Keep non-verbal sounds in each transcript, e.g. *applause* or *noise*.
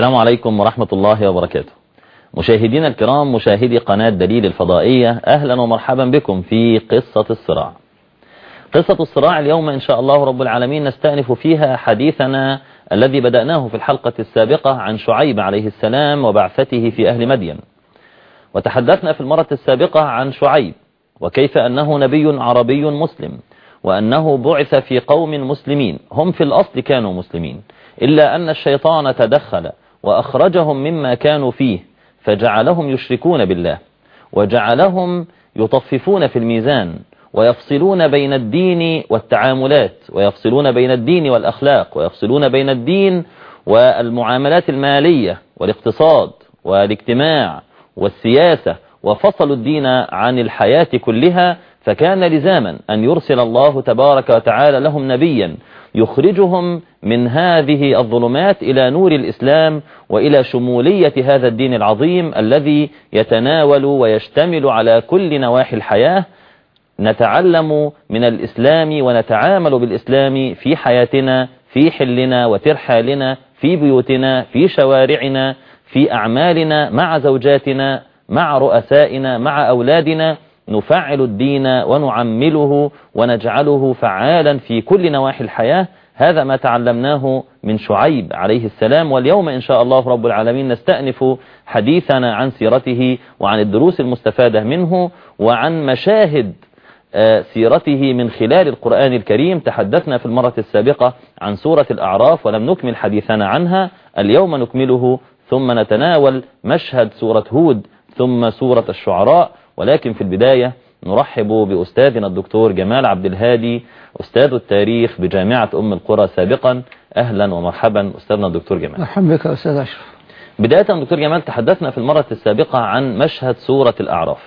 السلام عليكم ورحمة الله وبركاته. مشاهدينا الكرام مشاهدي قناة دليل الفضائية أهلا ومرحبا بكم في قصة الصراع. قصة الصراع اليوم إن شاء الله رب العالمين نستأنف فيها حديثنا الذي بدأناه في الحلقة السابقة عن شعيب عليه السلام وبعثته في أهل مدين. وتحدثنا في المرة السابقة عن شعيب وكيف أنه نبي عربي مسلم وأنه بعث في قوم مسلمين. هم في الأصل كانوا مسلمين إلا أن الشيطان تدخل وأخرجهم مما كانوا فيه فجعلهم يشركون بالله وجعلهم يطففون في الميزان ويفصلون بين الدين والتعاملات ويفصلون بين الدين والأخلاق ويفصلون بين الدين والمعاملات المالية والاقتصاد والاجتماع والسياسة وفصلوا الدين عن الحياة كلها فكان لزاما أن يرسل الله تبارك وتعالى لهم نبيا يخرجهم من هذه الظلمات إلى نور الإسلام وإلى شمولية هذا الدين العظيم الذي يتناول ويشتمل على كل نواحي الحياة. نتعلم من الإسلام ونتعامل بالإسلام في حياتنا في حلنا وترحالنا في بيوتنا في شوارعنا في أعمالنا مع زوجاتنا مع رؤسائنا مع أولادنا. نفعل الدين ونعمله ونجعله فعالا في كل نواحي الحياة. هذا ما تعلمناه من شعيب عليه السلام. واليوم إن شاء الله رب العالمين نستأنف حديثنا عن سيرته وعن الدروس المستفادة منه وعن مشاهد سيرته من خلال القرآن الكريم. تحدثنا في المرة السابقة عن سورة الأعراف ولم نكمل حديثنا عنها. اليوم نكمله ثم نتناول مشهد سورة هود ثم سورة الشعراء. ولكن في البداية نرحب بأستاذنا الدكتور جمال عبد الهادي أستاذ التاريخ بجامعة أم القرى سابقا. أهلا ومرحبا أستاذنا الدكتور جمال. مرحبا بك أستاذ أشرف. بداية دكتور جمال تحدثنا في المرة السابقة عن مشهد سورة الأعراف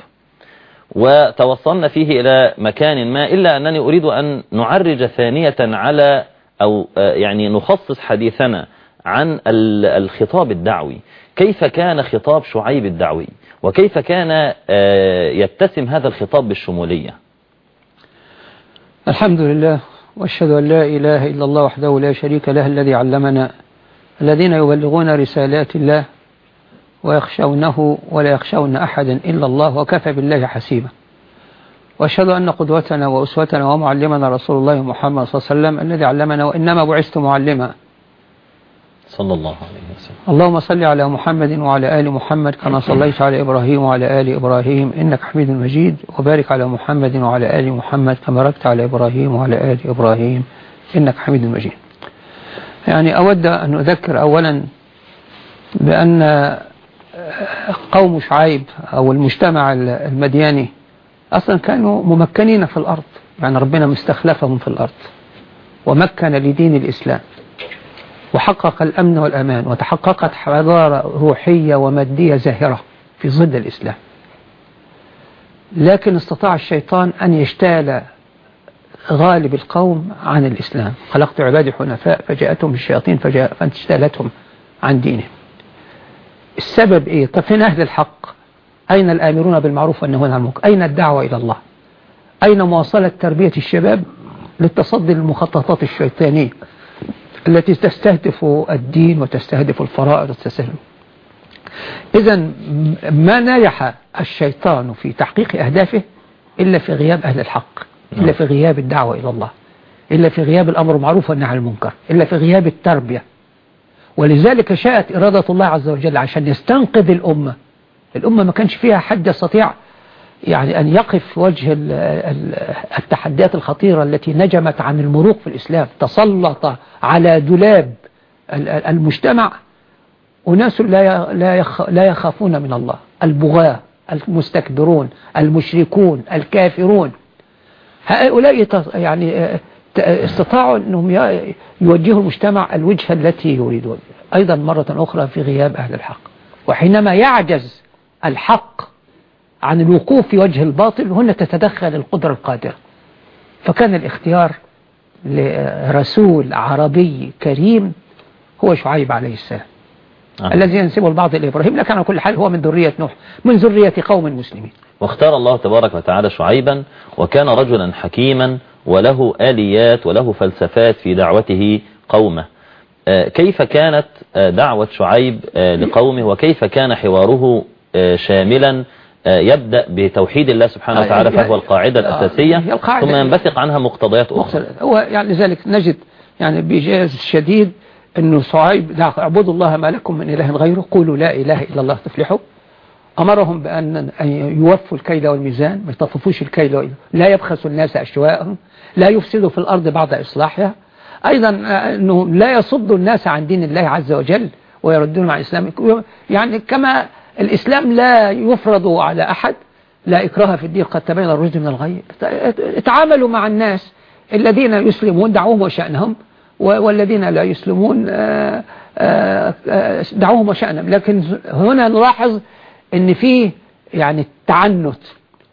وتوصلنا فيه إلى مكان ما إلا أنني أريد أن نعرج ثانية على أو يعني نخصص حديثنا عن الخطاب الدعوي. كيف كان خطاب شعيب الدعوي؟ وكيف كان يتسم هذا الخطاب بالشمولية؟ الحمد لله وأشهد أن لا إله إلا الله وحده لا شريك له الذي علمنا الذين يبلغون رسالات الله ويخشونه ولا يخشون أحدا إلا الله وكفى بالله حسيبا. وأشهد أن قدوتنا وأسوتنا ومعلمنا رسول الله محمد صلى الله عليه وسلم الذي علمنا وإنما بعثت معلما. صلى الله عليه وسلم. اللهم صل على محمد وعلى آل محمد كما صليت على إبراهيم وعلى آل إبراهيم إنك حميد مجيد. وبارك على محمد وعلى آل محمد كما باركت على إبراهيم وعلى آل إبراهيم إنك حميد مجيد. يعني أود أن أذكر أولا بأن قوم شعيب أو المجتمع المدياني أصلا كانوا ممكنين في الأرض يعني ربنا مستخلفهم في الأرض ومكن لدين الإسلام. وحقق الأمن والأمان وتحققت حضارة روحية ومادية زاهرة في ضد الإسلام. لكن استطاع الشيطان أن يجتال غالب القوم عن الإسلام. خلقت عبادي حنفاء فجاءتهم الشياطين فاجتالتهم عن دينهم. السبب إيه؟ طب فين أهل الحق؟ أين الآمرون بالمعروف والنهون عن المنكر؟ أين الدعوة إلى الله؟ أين مواصلة تربية الشباب للتصدي للمخططات الشيطانية؟ التي تستهدف الدين وتستهدف الفرائض وتستهدف. إذا ما نجح الشيطان في تحقيق أهدافه إلا في غياب أهل الحق إلا في غياب الدعوة إلى الله إلا في غياب الأمر معروف والنهي عن المنكر إلا في غياب التربية. ولذلك شاءت إرادة الله عز وجل عشان يستنقذ الأمة. الأمة ما كانش فيها حد يستطيع يعني أن يقف في وجه التحديات الخطيرة التي نجمت عن المروق في الإسلام تسلط على دولاب المجتمع أناس لا يخافون من الله. البغاة المستكبرون المشركون الكافرون. هؤلاء يعني استطاعوا أنهم يوجهوا المجتمع الوجهة التي يريدون. أيضا مرة أخرى في غياب أهل الحق. وحينما يعجز الحق عن الوقوف في وجه الباطل هنا تتدخل القدرة القادرة. فكان الاختيار لرسول عربي كريم هو شعيب عليه السلام. آه. الذي ينسبه البعض إلى إبراهيم لكن على كل حال هو من ذرية نوح من ذرية قوم مسلمين. واختار الله تبارك وتعالى شعيبا وكان رجلا حكيما وله آليات وله فلسفات في دعوته قومه. آه، كيف كانت آه، دعوة شعيب آه، لقومه وكيف كان حواره شاملا؟ يبدأ بتوحيد الله سبحانه آه، وتعالى يعني- فهو القاعدة آه، الأساسية القاعدة. ثم ينبثق عنها مقتضيات أخرى. هو يعني لذلك نجد يعني بإيجاز شديد أنه صعيب اعبدوا الله ما لكم من إله غيره قولوا لا إله إلا الله تفلحوا. أمرهم بأن أن يوفوا الكيل والميزان ما يطففوش الكيل وال- لا يبخسوا الناس أشواءهم لا يفسدوا في الأرض بعد إصلاحها. أيضا آه، أنه لا يصدوا الناس عن دين الله عز وجل ويردون عن الإسلام يعني كما الإسلام لا يفرض على أحد لا إكراه في الدين قد تبين الرشد من الغي. اتعاملوا مع الناس الذين يسلمون دعوهم وشأنهم والذين لا يسلمون آه، آه، دعوهم وشأنهم. لكن هنا نلاحظ إن في يعني تعنت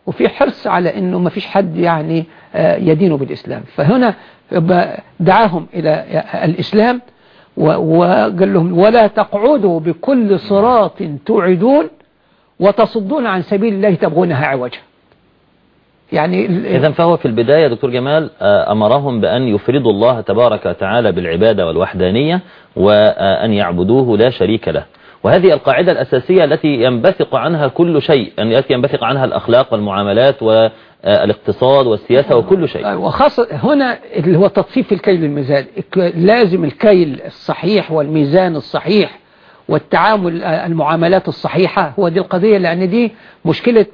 وفي حرص على إنه ما فيش حد يعني آه، يدين بالإسلام. فهنا دعاهم إلى الإسلام و- وقال لهم ولا تقعدوا بكل صراط توعدون وتصدون عن سبيل الله تبغونها عوجا. يعني إذا فهو في البداية دكتور جمال آه، أمرهم بأن يفردوا الله تبارك وتعالى بالعبادة والوحدانية وأن يعبدوه لا شريك له. وهذه القاعدة الأساسية التي ينبثق عنها كل شيء أن التي ينبثق عنها الأخلاق والمعاملات والاقتصاد والسياسة وكل شيء. وخاصة هنا اللي هو تطفيف الكيل الميزان. لازم الكيل الصحيح والميزان الصحيح والتعامل آه، المعاملات الصحيحة. هو دي القضية لأن دي مشكلة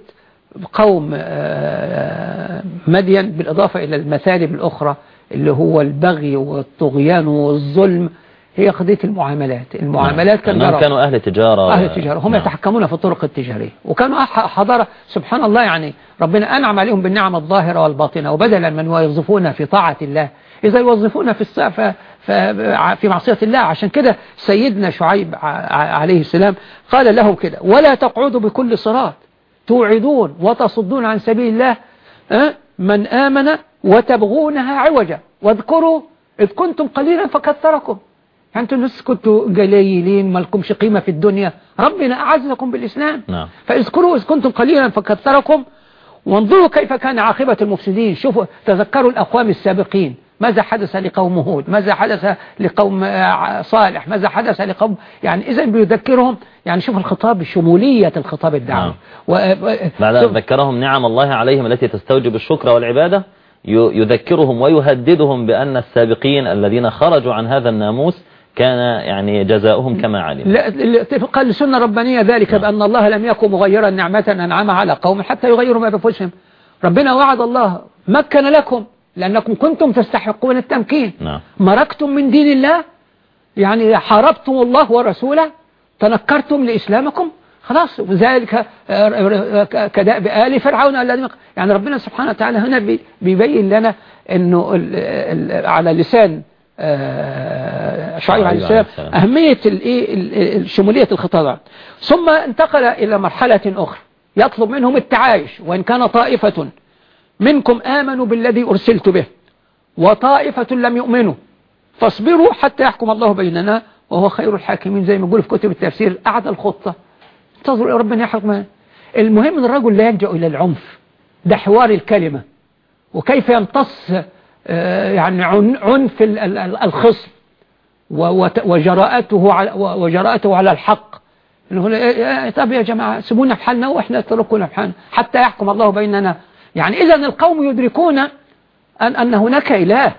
قوم آه، مدين بالإضافة إلى المثالب الأخرى اللي هو البغي والطغيان والظلم. هي قضية المعاملات. المعاملات كان أنهم جرى- كانوا أهل تجارة أهل التجارة هم نعم. يتحكمون في الطرق التجارية وكانوا حضارة سبحان الله يعني ربنا أنعم عليهم بالنعم الظاهرة والباطنة وبدلا من يوظفون في طاعة الله. إذا يوظفون في الس- ف- ف- في معصية الله. عشان كده سيدنا شعيب عليه السلام قال لهم كده ولا تقعدوا بكل صراط. توعدون وتصدون عن سبيل الله أه؟ من آمن وتبغونها عوجا. واذكروا إذ كنتم قليلا فكثركم. أنتم الناس كنتوا قليلين ما لكمش قيمة في الدنيا. ربنا أعزكم بالإسلام. نعم. فاذكروا إذ كنتم قليلا فكثركم وانظروا كيف كان عاقبة المفسدين. شوفوا تذكروا الأقوام السابقين. ماذا حدث لقوم هود؟ ماذا حدث لقوم آه، صالح؟ ماذا حدث لقوم؟ يعني إذا بيذكرهم يعني شوف الخطاب شمولية الخطاب الدعوي. نعم. و... و- بعد أن ذكرهم نعم الله عليهم التي تستوجب الشكر والعبادة يذكرهم ويهددهم بأن السابقين الذين خرجوا عن هذا الناموس كان يعني جزاؤهم كما علم. لا- طبقا للسنة الربانية ذلك بأن الله لم يكن مغيرا نعمة أنعمها على قوم حتى يغيروا ما بأنفسهم. ربنا وعد الله مكن لكم لأنكم كنتم تستحقون التمكين. نعم. مركتم من دين الله يعني حاربتم الله ورسوله تنكرتم لإسلامكم خلاص وذلك آه، كدأب آل فرعون الذين يعني ربنا سبحانه وتعالى هنا بي- بيبين لنا أنه على لسان شعيب عليه السلام. أهمية ال- شمولية الخطاب ثم انتقل إلى مرحلة أخرى يطلب منهم التعايش وإن كان طائفة منكم آمنوا بالذي أرسلت به وطائفة لم يؤمنوا فاصبروا حتى يحكم الله بيننا وهو خير الحاكمين زي ما يقول في كتب التفسير أعد الخطة. انتظروا يا ربنا يحكم. المهم إن الرجل لا يلجأ إلى العنف ده حوار الكلمة. وكيف يمتص آه، يعني عن- عنف ال- ال- ال- الخصم وجراءته على وجراءته على الحق. لا- يا- طب يا جماعة سيبونا في حالنا وإحنا اتركونا في حالنا. حتى يحكم الله بيننا. يعني إذا القوم يدركون أن, أن هناك إله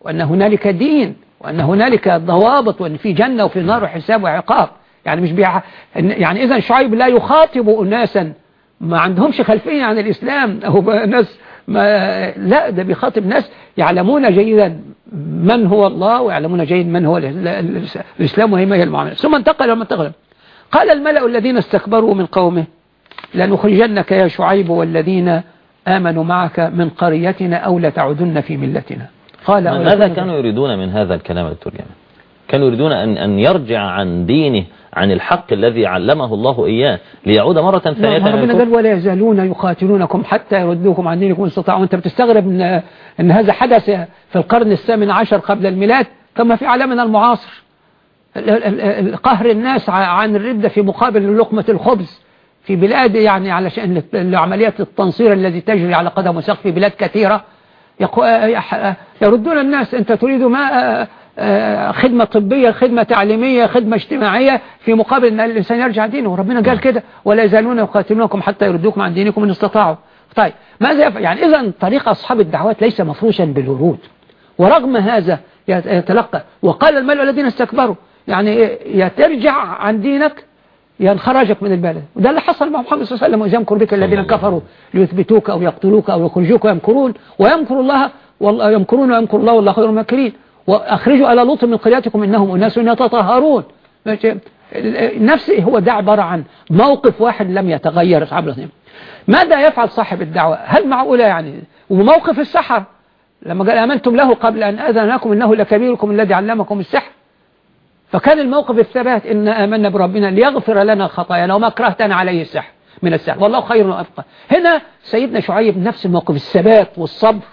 وأن هنالك دين وأن هنالك ضوابط وأن في جنة وفي نار وحساب وعقاب. يعني مش بيع... يعني إذا شعيب لا يخاطب أناسا. ما عندهمش خلفية عن الإسلام. أو ناس ما لا ده بيخاطب ناس يعلمون جيدا من هو الله ويعلمون جيدا من هو ال- ال- الإسلام وهي ما هي المعاملة. ثم انتقل وما انتقل. قال الملأ الذين استكبروا من قومه لنخرجنك يا شعيب والذين آمنوا معك من قريتنا أو لتعودن في ملتنا. قال ماذا كانوا يريدون من هذا الكلام جمال كانوا يريدون أن, أن يرجع عن دينه عن الحق الذي علمه الله إياه ليعود مرة ثانية ربنا. قال ولا يزالون يقاتلونكم حتى يردوكم عن دينكم استطاعوا. أنت بتستغرب ان, إن هذا حدث في القرن الثامن عشر قبل الميلاد كما في عالمنا المعاصر. ال- ال- ال- قهر الناس عن الردة في مقابل لقمة الخبز في بلاد يعني علشان عمليات التنصير الذي تجري على قدم وساق في بلاد كثيرة. يردون الناس أنت تريد ما خدمة طبية خدمة تعليمية خدمة اجتماعية في مقابل أن الإنسان يرجع دينه. وربنا قال كده ولا يزالون يقاتلونكم حتى يردوكم عن دينكم إن استطاعوا. طيب ماذا يفعل يعني إذا طريق أصحاب الدعوات ليس مفروشا بالورود. ورغم هذا يتلقى وقال الملأ الذين استكبروا يعني يا ترجع عن دينك ينخرجك من البلد. وده اللي حصل مع محمد صلى الله عليه وسلم ويمكر بك الذين كفروا ليثبتوك أو يقتلوك أو يخرجوك ويمكرون ويمكر الله والله يمكرون ويمكر الله والله خير الماكرين. وأخرجوا على لوط من قريتكم إنهم أناس يتطهرون. نفس هو ده عبارة عن موقف واحد لم يتغير. أصحاب الاثنين ماذا يفعل صاحب الدعوة؟ هل معقولة يعني؟ وموقف السحر لما قال آمنتم له قبل أن أذن لكم إنه لكبيركم الذي علمكم السحر. فكان الموقف الثبات إن آمنا بربنا ليغفر لنا خطايانا وما كرهتنا عليه السحر من السحر. والله خير وأبقى. هنا سيدنا شعيب نفس الموقف الثبات والصبر.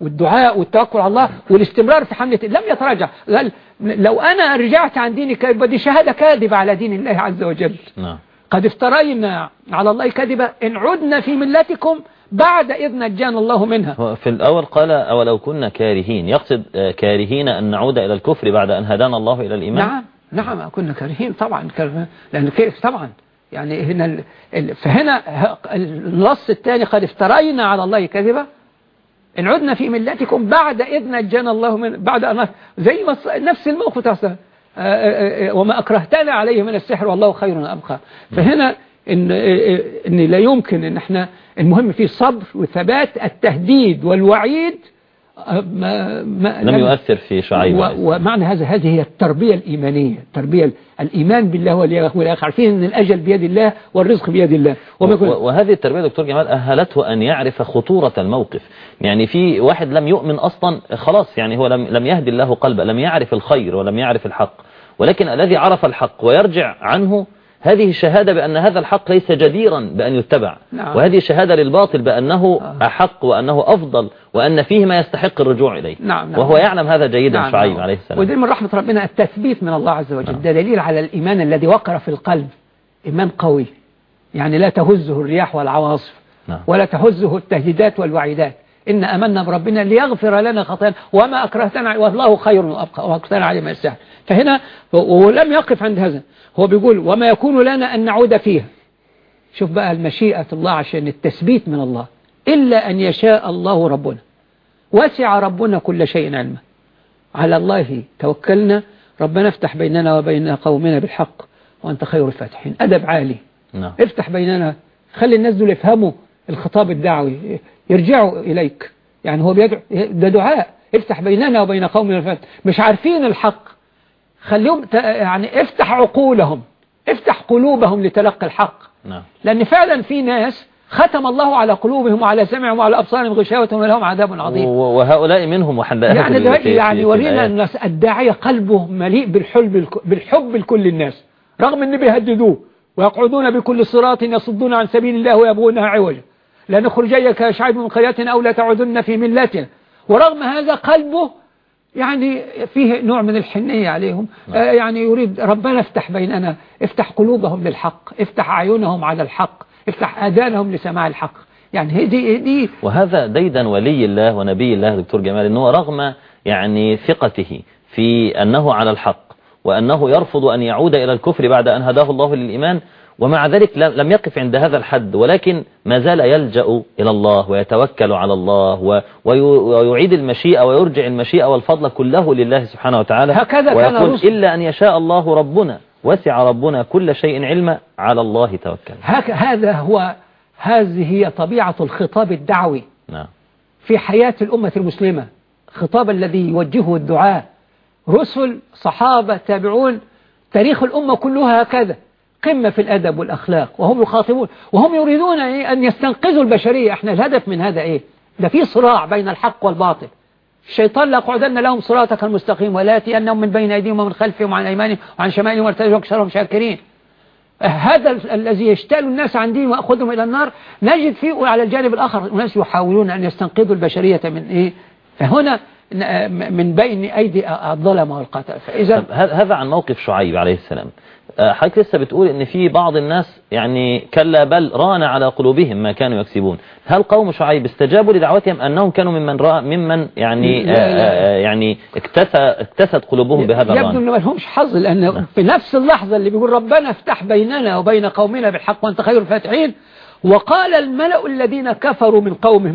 والدعاء والتوكل على الله والاستمرار في حملة لم يتراجع. قال لو أنا رجعت عن ديني دي شهادة كاذبة على دين الله عز وجل. نعم. قد افترينا على الله كذبا إن عدنا في ملتكم بعد إذ نجانا الله منها. في الأول قال أولو كنا كارهين. يقصد آه، كارهين أن نعود إلى الكفر بعد أن هدانا الله إلى الإيمان؟ نعم. نعم كنا كارهين طبعا. لأن كيف؟ طبعا. يعني هنا فهنا النص الثاني قد افترينا على الله كذبا إن عدنا في ملتكم بعد إذ نجانا الله من بعد أن زي ما نفس الموقف تحصل. آه، آه، وما أكرهتنا عليه من السحر والله خير أبقى. فهنا إن, إن لا يمكن إن إحنا المهم في صبر وثبات التهديد والوعيد ما ما لم يؤثر في شعيب ومعنى هذا هذه هي التربية الإيمانية التربية الإيمان بالله والآخر عارفين أن الأجل بيد الله والرزق بيد الله. وهذه التربية دكتور جمال أهلته أن يعرف خطورة الموقف. يعني في واحد لم يؤمن أصلا خلاص يعني هو لم, لم يهدي الله قلبه لم يعرف الخير ولم يعرف الحق. ولكن الذي عرف الحق ويرجع عنه هذه الشهادة بأن هذا الحق ليس جديرا بأن يتبع نعم. وهذه شهادة للباطل بأنه آه. أحق وأنه أفضل وأن فيه ما يستحق الرجوع إليه نعم نعم. وهو يعلم هذا جيدا نعم شعيب نعم. عليه السلام ودي من رحمة ربنا التثبيت من الله عز وجل نعم. دليل على الإيمان الذي وقر في القلب إيمان قوي يعني لا تهزه الرياح والعواصف نعم. ولا تهزه التهديدات والوعيدات إن أمنا بربنا ليغفر لنا خطايانا وما أكرهتنا والله خير وأبقى وأكثر عليه ما يستحق فهنا ولم يقف عند هذا هو بيقول وما يكون لنا أن نعود فيها. شوف بقى المشيئة الله عشان التثبيت من الله. إلا أن يشاء الله ربنا. وسع ربنا كل شيء علما. على الله توكلنا. ربنا افتح بيننا وبين قومنا بالحق. وأنت خير الفاتحين. أدب عالي. نعم. افتح بيننا. خلي الناس دول يفهموا الخطاب الدعوي. يرجعوا إليك. يعني هو بيدعو ده دعاء. افتح بيننا وبين قومنا مش عارفين الحق. خليهم يعني افتح عقولهم افتح قلوبهم لتلقي الحق. نعم. لأن فعلا في ناس ختم الله على قلوبهم وعلى سمعهم وعلى أبصارهم غشاوة ولهم عذاب عظيم. وهؤلاء منهم وحدائهم يعني دلوقتي يعني ورينا الناس الداعية قلبه مليء بالحب بالحب لكل الناس رغم ان بيهددوه ويقعدون بكل صراط يصدون عن سبيل الله ويبغونها عوجا. لنخرجيك شعيب من قريتنا أو لا تعودن في ملتنا. ورغم هذا قلبه يعني فيه نوع من الحنية عليهم نعم. آه يعني يريد ربنا افتح بيننا افتح قلوبهم للحق افتح أعينهم على الحق افتح آذانهم لسماع الحق يعني دي, دي وهذا ديدا ولي الله ونبي الله دكتور جمال أنه رغم يعني ثقته في أنه على الحق وأنه يرفض أن يعود إلى الكفر بعد أن هداه الله للإيمان ومع ذلك لم يقف عند هذا الحد ولكن ما زال يلجأ إلى الله ويتوكل على الله ويعيد المشيئة ويرجع المشيئة والفضل كله لله سبحانه وتعالى. هكذا ويقول إلا أن يشاء الله ربنا وسع ربنا كل شيء علما على الله توكل. هذا هو هذه هي طبيعة الخطاب الدعوي نعم. في حياة الأمة المسلمة. خطاب الذي يوجهه الدعاء. رسل صحابة تابعون تاريخ الأمة كلها هكذا. قمة في الأدب والأخلاق وهم يخاطبون وهم يريدون إيه؟ أن يستنقذوا البشرية. إحنا الهدف من هذا إيه؟ ده في صراع بين الحق والباطل. الشيطان لقعدن لهم صراطك المستقيم ولا يأتينهم من بين أيديهم ومن خلفهم وعن أيمانهم وعن شمالهم وارتجوا أكثرهم شاكرين. هذا الذي يشتال الناس عن دين وأخذهم إلى النار. نجد فيه على الجانب الآخر ناس يحاولون أن يستنقذوا البشرية من إيه؟ فهنا من بين أيدي الظلمة والقتل فإذا هذا عن موقف شعيب عليه السلام آه، حضرتك لسه بتقول إن في بعض الناس يعني كلا بل ران على قلوبهم ما كانوا يكسبون هل قوم شعيب استجابوا لدعوتهم أنهم كانوا ممن رأى ممن يعني لا لا. آه، آه، يعني اكتسى اكتست قلوبهم بهذا الران يبدو ان ما لهمش حظ لأن نعم. في نفس اللحظة اللي بيقول ربنا افتح بيننا وبين قومنا بالحق وأنت خير الفاتحين وقال الملأ الذين كفروا من قومه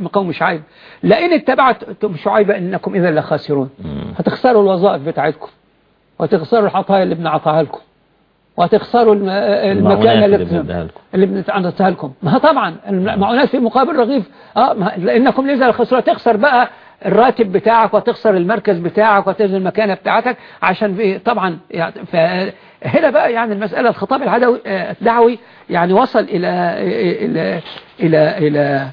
من قوم شعيب لئن اتبعتم شعيب إنكم اذا لخاسرون. هتخسروا الوظائف بتاعتكم وتخسروا العطايا اللي بنعطاها لكم وهتخسروا المكان اللي اللي بنتعنتها لكم. ما طبعا المعونات في مقابل رغيف آه لإنكم لذا الخسرة تخسر بقى الراتب بتاعك وتخسر المركز بتاعك وتخسر المكانة بتاعتك عشان طبعا يعني هنا بقى يعني المسألة الخطاب العدوي الدعوي يعني وصل إلى إلى إلى إلى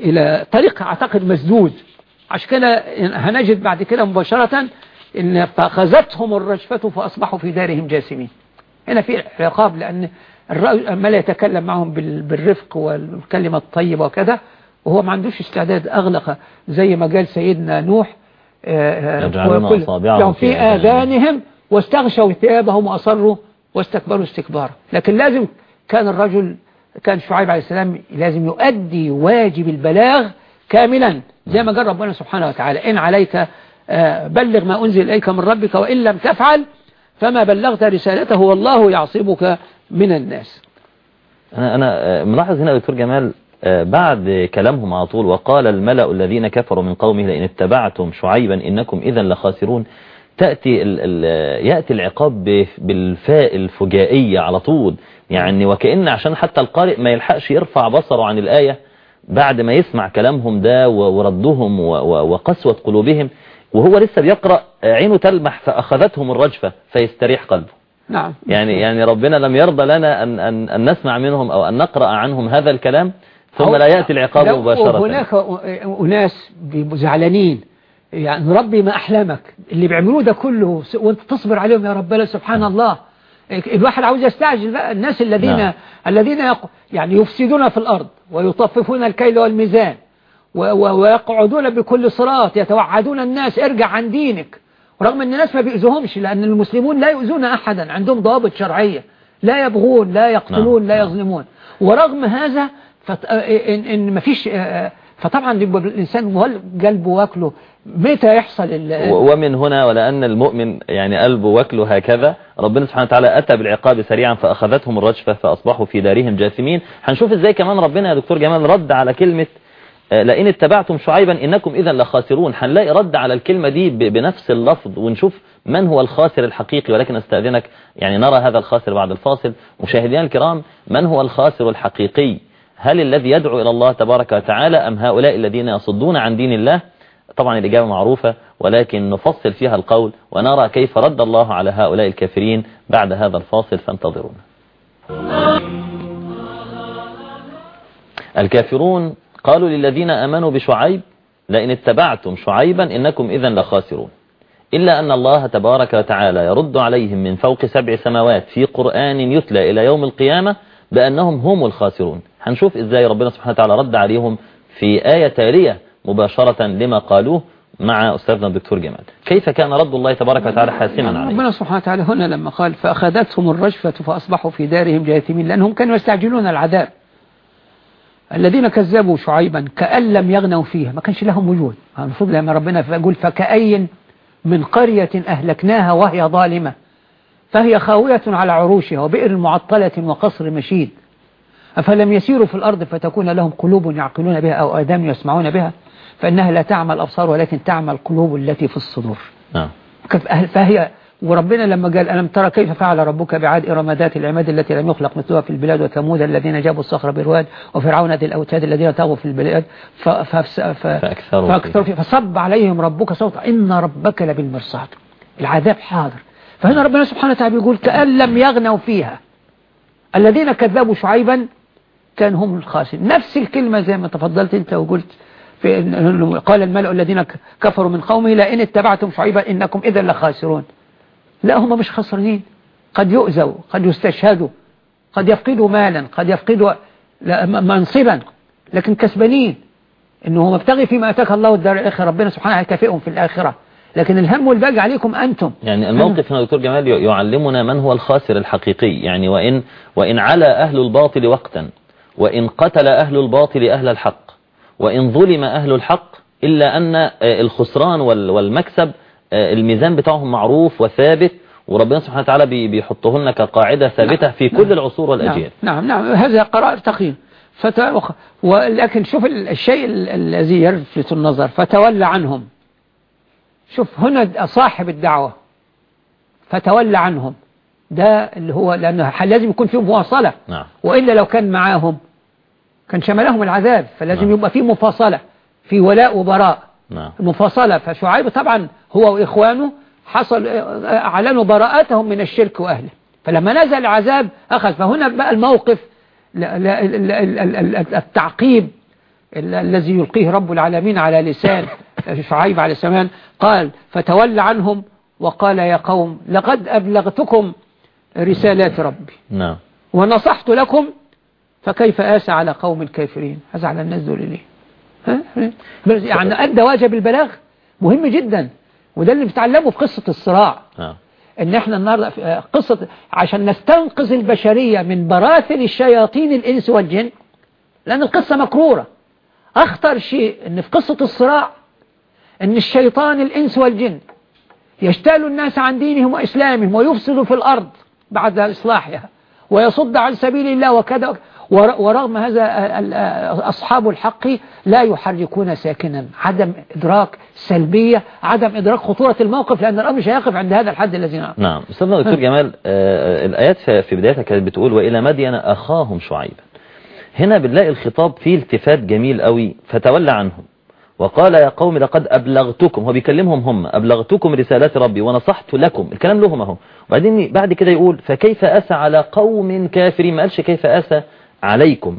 إلى طريق أعتقد مسدود. عشان كده هنجد بعد كده مباشرة إن فأخذتهم الرجفة فأصبحوا في دارهم جاسمين. هنا في عقاب لأن أما لا يتكلم معهم بالرفق والكلمة الطيبة وكذا وهو ما عندوش استعداد أغلق زي ما قال سيدنا نوح آه، آه، يجعلون أصابعهم في آذانهم واستغشوا ثيابهم وأصروا واستكبروا استكبارا لكن لازم كان الرجل كان شعيب عليه السلام لازم يؤدي واجب البلاغ كاملا زي ما قال ربنا سبحانه وتعالى إن عليك آه، بلغ ما أنزل إليك من ربك وإن لم تفعل فما بلغت رسالته والله يعصبك من الناس. أنا, أنا ملاحظ هنا دكتور جمال آه، بعد كلامهم على طول وقال الملأ الذين كفروا من قومه لئن اتبعتم شعيبا إنكم إذا لخاسرون. تأتي ال ال يأتي العقاب بالفاء الفجائية على طول. يعني وكأن عشان حتى القارئ ما يلحقش يرفع بصره عن الآية بعد ما يسمع كلامهم ده وردهم وقسوة قلوبهم وهو لسه بيقرأ عينه تلمح فأخذتهم الرجفة فيستريح قلبه. نعم. يعني يعني ربنا لم يرضى لنا أن, أن, أن نسمع منهم أو أن نقرأ عنهم هذا الكلام ثم لا يأتي العقاب مباشرة. هناك أناس زعلانين يعني ربي ما أحلامك اللي بيعملوه ده كله وانت تصبر عليهم يا رب سبحان نعم. الله الواحد عاوز يستعجل بقى. الناس الذين نعم. الذين يعني يفسدون في الأرض ويطففون الكيل والميزان ويقعدون بكل صراط يتوعدون الناس ارجع عن دينك. رغم إن الناس ما بيؤذوهمش لأن المسلمون لا يؤذون أحدا. عندهم ضوابط شرعية. لا يبغون لا يقتلون لا نعم. يظلمون. ورغم هذا فت... إن, إن ما فيش فطبعا الإنسان قلبه وأكله. متى يحصل ومن هنا ولأن المؤمن يعني قلبه واكله هكذا ربنا سبحانه وتعالى أتى بالعقاب سريعا فأخذتهم الرجفة فأصبحوا في دارهم جاثمين. هنشوف إزاي كمان ربنا يا دكتور جمال رد على كلمة آه، لئن اتبعتم شعيبا إنكم إذا لخاسرون. هنلاقي رد على الكلمة دي بنفس اللفظ. ونشوف من هو الخاسر الحقيقي. ولكن أستأذنك يعني نرى هذا الخاسر بعد الفاصل. مشاهدينا الكرام من هو الخاسر الحقيقي؟ هل الذي يدعو إلى الله تبارك وتعالى أم هؤلاء الذين يصدون عن دين الله؟ طبعا الإجابة معروفة ولكن نفصل فيها القول ونرى كيف رد الله على هؤلاء الكافرين بعد هذا الفاصل فانتظرونا. الكافرون قالوا للذين أمنوا بشعيب لئن اتبعتم شعيبا إنكم إذا لخاسرون. إلا أن الله تبارك وتعالى يرد عليهم من فوق سبع سماوات في قرآن يتلى إلى يوم القيامة بأنهم هم الخاسرون. هنشوف إزاي ربنا سبحانه وتعالى رد عليهم في آية تالية مباشرة لما قالوه مع أستاذنا الدكتور جمال كيف كان رد الله تبارك وتعالى حاسما عليه؟ ربنا سبحانه وتعالى هنا لما قال فأخذتهم الرجفة فأصبحوا في دارهم جاثمين لأنهم كانوا يستعجلون العذاب. الذين كذبوا شعيبا كأن لم يغنوا فيها ما كانش لهم وجود. المفروض لما ربنا يقول فكأي من قرية أهلكناها وهي ظالمة فهي خاوية على عروشها وبئر معطلة وقصر مشيد. أفلم يسيروا في الأرض فتكون لهم قلوب يعقلون بها أو آدام يسمعون بها؟ فإنها لا تعمل الأبصار ولكن تعمل القلوب التي في الصدور. نعم. فهي وربنا لما قال ألم ترى كيف فعل ربك بعاد إرم ذات العماد التي لم يخلق مثلها في البلاد وثمود الذين جابوا الصخر بالواد وفرعون ذي الأوتاد الذين طغوا في البلاد؟ فأكثروا فيه فصب عليهم ربك صوتا إن ربك لبالمرصاد. العذاب حاضر. فهنا ربنا سبحانه وتعالى يقول كأن لم يغنوا فيها. الذين كذبوا شعيبا كان هم الخاسرين. نفس الكلمة زي ما تفضلت أنت وقلت. في قال الملأ الذين كفروا من قومه لئن اتبعتم شعيبا إنكم إذا لخاسرون. لا هم مش خسرانين. قد يؤذوا قد يستشهدوا قد يفقدوا مالا قد يفقدوا منصبا لكن كسبانين. إنه مبتغي فيما أتاك الله الدار الآخرة ربنا سبحانه هيكافئهم في الآخرة. لكن الهم والباقي عليكم أنتم. يعني الموقف هنا دكتور جمال يعلمنا من هو الخاسر الحقيقي. يعني وإن, وإن علا أهل الباطل وقتا وإن قتل أهل الباطل أهل الحق. وإن ظلم أهل الحق إلا أن الخسران والمكسب الميزان بتاعهم معروف وثابت وربنا سبحانه وتعالى بيحطه لنا كقاعدة ثابتة في كل العصور والأجيال. نعم. نعم. هذا قرار تقييم. ولكن شوف الشيء الذي يلفت النظر فتولى عنهم. شوف هنا صاحب الدعوة فتولى عنهم. ده اللي هو لأنه لازم يكون فيه مواصلة. نعم. وإلا لو كان معاهم كان شملهم العذاب فلازم نعم. يبقى فيه مفاصلة في ولاء وبراء نعم. مفاصلة فشعيب طبعا هو وإخوانه حصل أعلنوا براءتهم من الشرك وأهله فلما نزل العذاب أخذ فهنا بقى الموقف التعقيب الذي يلقيه رب العالمين على لسان *laughs* شعيب عليه السلام قال فتولى عنهم وقال يا قوم لقد أبلغتكم رسالات ربي نعم ونصحت لكم فكيف آسى على قوم كافرين هذا على الناس دول ليه؟ يعني أدى واجب البلاغ. مهم جدا. وده اللي بتعلمه في قصة الصراع. نعم إن إحنا النهارده قصة عشان نستنقذ البشرية من براثن الشياطين الإنس والجن لأن القصة مكرورة. أخطر شيء إن في قصة الصراع إن الشيطان الإنس والجن يجتال الناس عن دينهم وإسلامهم ويفسد في الأرض بعد إصلاحها ويصد عن سبيل الله وكذا ورغم هذا أصحاب الحق لا يحركون ساكنا. عدم إدراك سلبية عدم إدراك خطورة الموقف لأن الأمر مش هيقف عند هذا الحد الذي نعم نعم. أستاذنا دكتور *laughs* جمال آه الآيات في بدايتها كانت بتقول وإلى مدين أخاهم شعيبا. هنا بنلاقي الخطاب فيه التفات جميل قوي فتولى عنهم. وقال يا قوم لقد أبلغتكم. هو بيكلمهم هم أبلغتكم رسالات ربي ونصحت لكم. الكلام لهم أهو. وبعدين بعد كده يقول فكيف أسى على قوم كافرين؟ ما قالش كيف أسى عليكم.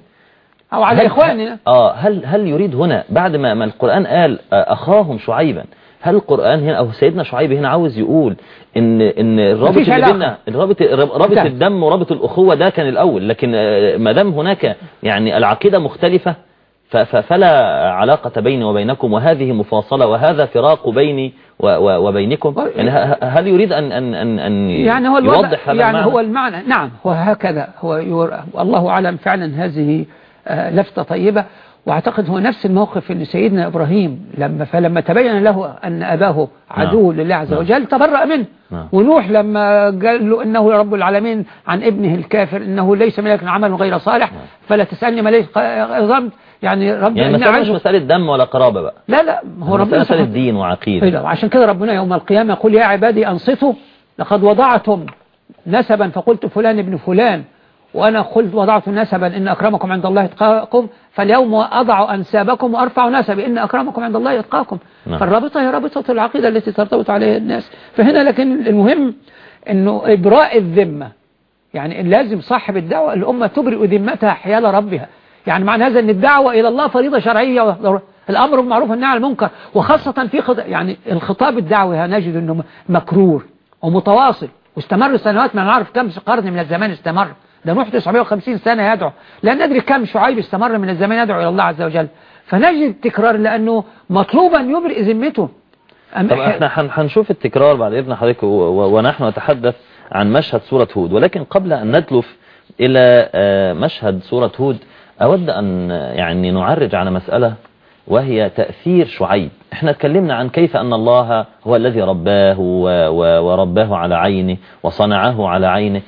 أو على إخواننا آه هل هل يريد هنا بعد ما, ما القرآن قال أخاهم شعيبا هل القرآن هنا أو سيدنا شعيب هنا عاوز يقول إن إن الرابط اللي بيننا الرابط رابط الدم ورابط الأخوة ده كان الأول لكن ما دام هناك يعني العقيدة مختلفة فلا علاقة بيني وبينكم وهذه مفاصلة وهذا فراق بيني وبينكم. يعني هل يريد أن أن أن أن يعني هو يوضح هذا يعني المعنى؟ هو المعنى. نعم هو يور... والله أعلم فعلا هذه لفتة طيبة. وأعتقد هو نفس الموقف اللي سيدنا إبراهيم لما فلما تبين له أن أباه عدو نعم. لله عز نعم. وجل تبرأ منه. نعم. ونوح لما قال له إنه رب العالمين عن ابنه الكافر إنه ليس ملك عمل غير صالح. فلا تسألني ما ليس ظلمت يعني رب يعني مش مسألة دم ولا قرابة بقى. لا لا هو ربنا مسألة دين وعقيدة. إيه عشان كده ربنا يوم القيامة يقول يا عبادي أنصتوا لقد وضعتم نسبا فقلت فلان ابن فلان وأنا قلت وضعت نسبا إن أكرمكم عند الله إتقاكم فاليوم أضع أنسابكم وأرفع نسبي إن أكرمكم عند الله إتقاكم. نعم. فالرابطة هي رابطة العقيدة التي ترتبط عليها الناس. فهنا لكن المهم إنه إبراء الذمة يعني لازم صاحب الدعوة الأمة تبرئ ذمتها حيال ربها. يعني معنى هذا أن الدعوة إلى الله فريضة شرعية الأمر بالمعروف والنهي عن المنكر وخاصة في خط... يعني الخطاب الدعوي نجد أنه مكرور ومتواصل واستمر سنوات ما نعرف كم قرن من الزمان استمر ده نوح 950 سنة يدعو لا ندري كم شعيب استمر من الزمان يدعو إلى الله عز وجل فنجد تكرار لأنه مطلوب أن يبرئ ذمته. طب إحنا هنشوف التكرار بعد إذن حضرتك ونحن نتحدث عن مشهد سورة هود ولكن قبل أن ندلف إلى مشهد سورة هود أود أن يعني نعرج على مسألة وهي تأثير شعيب. إحنا اتكلمنا عن كيف أن الله هو الذي رباه ورباه على عينه وصنعه على عينه.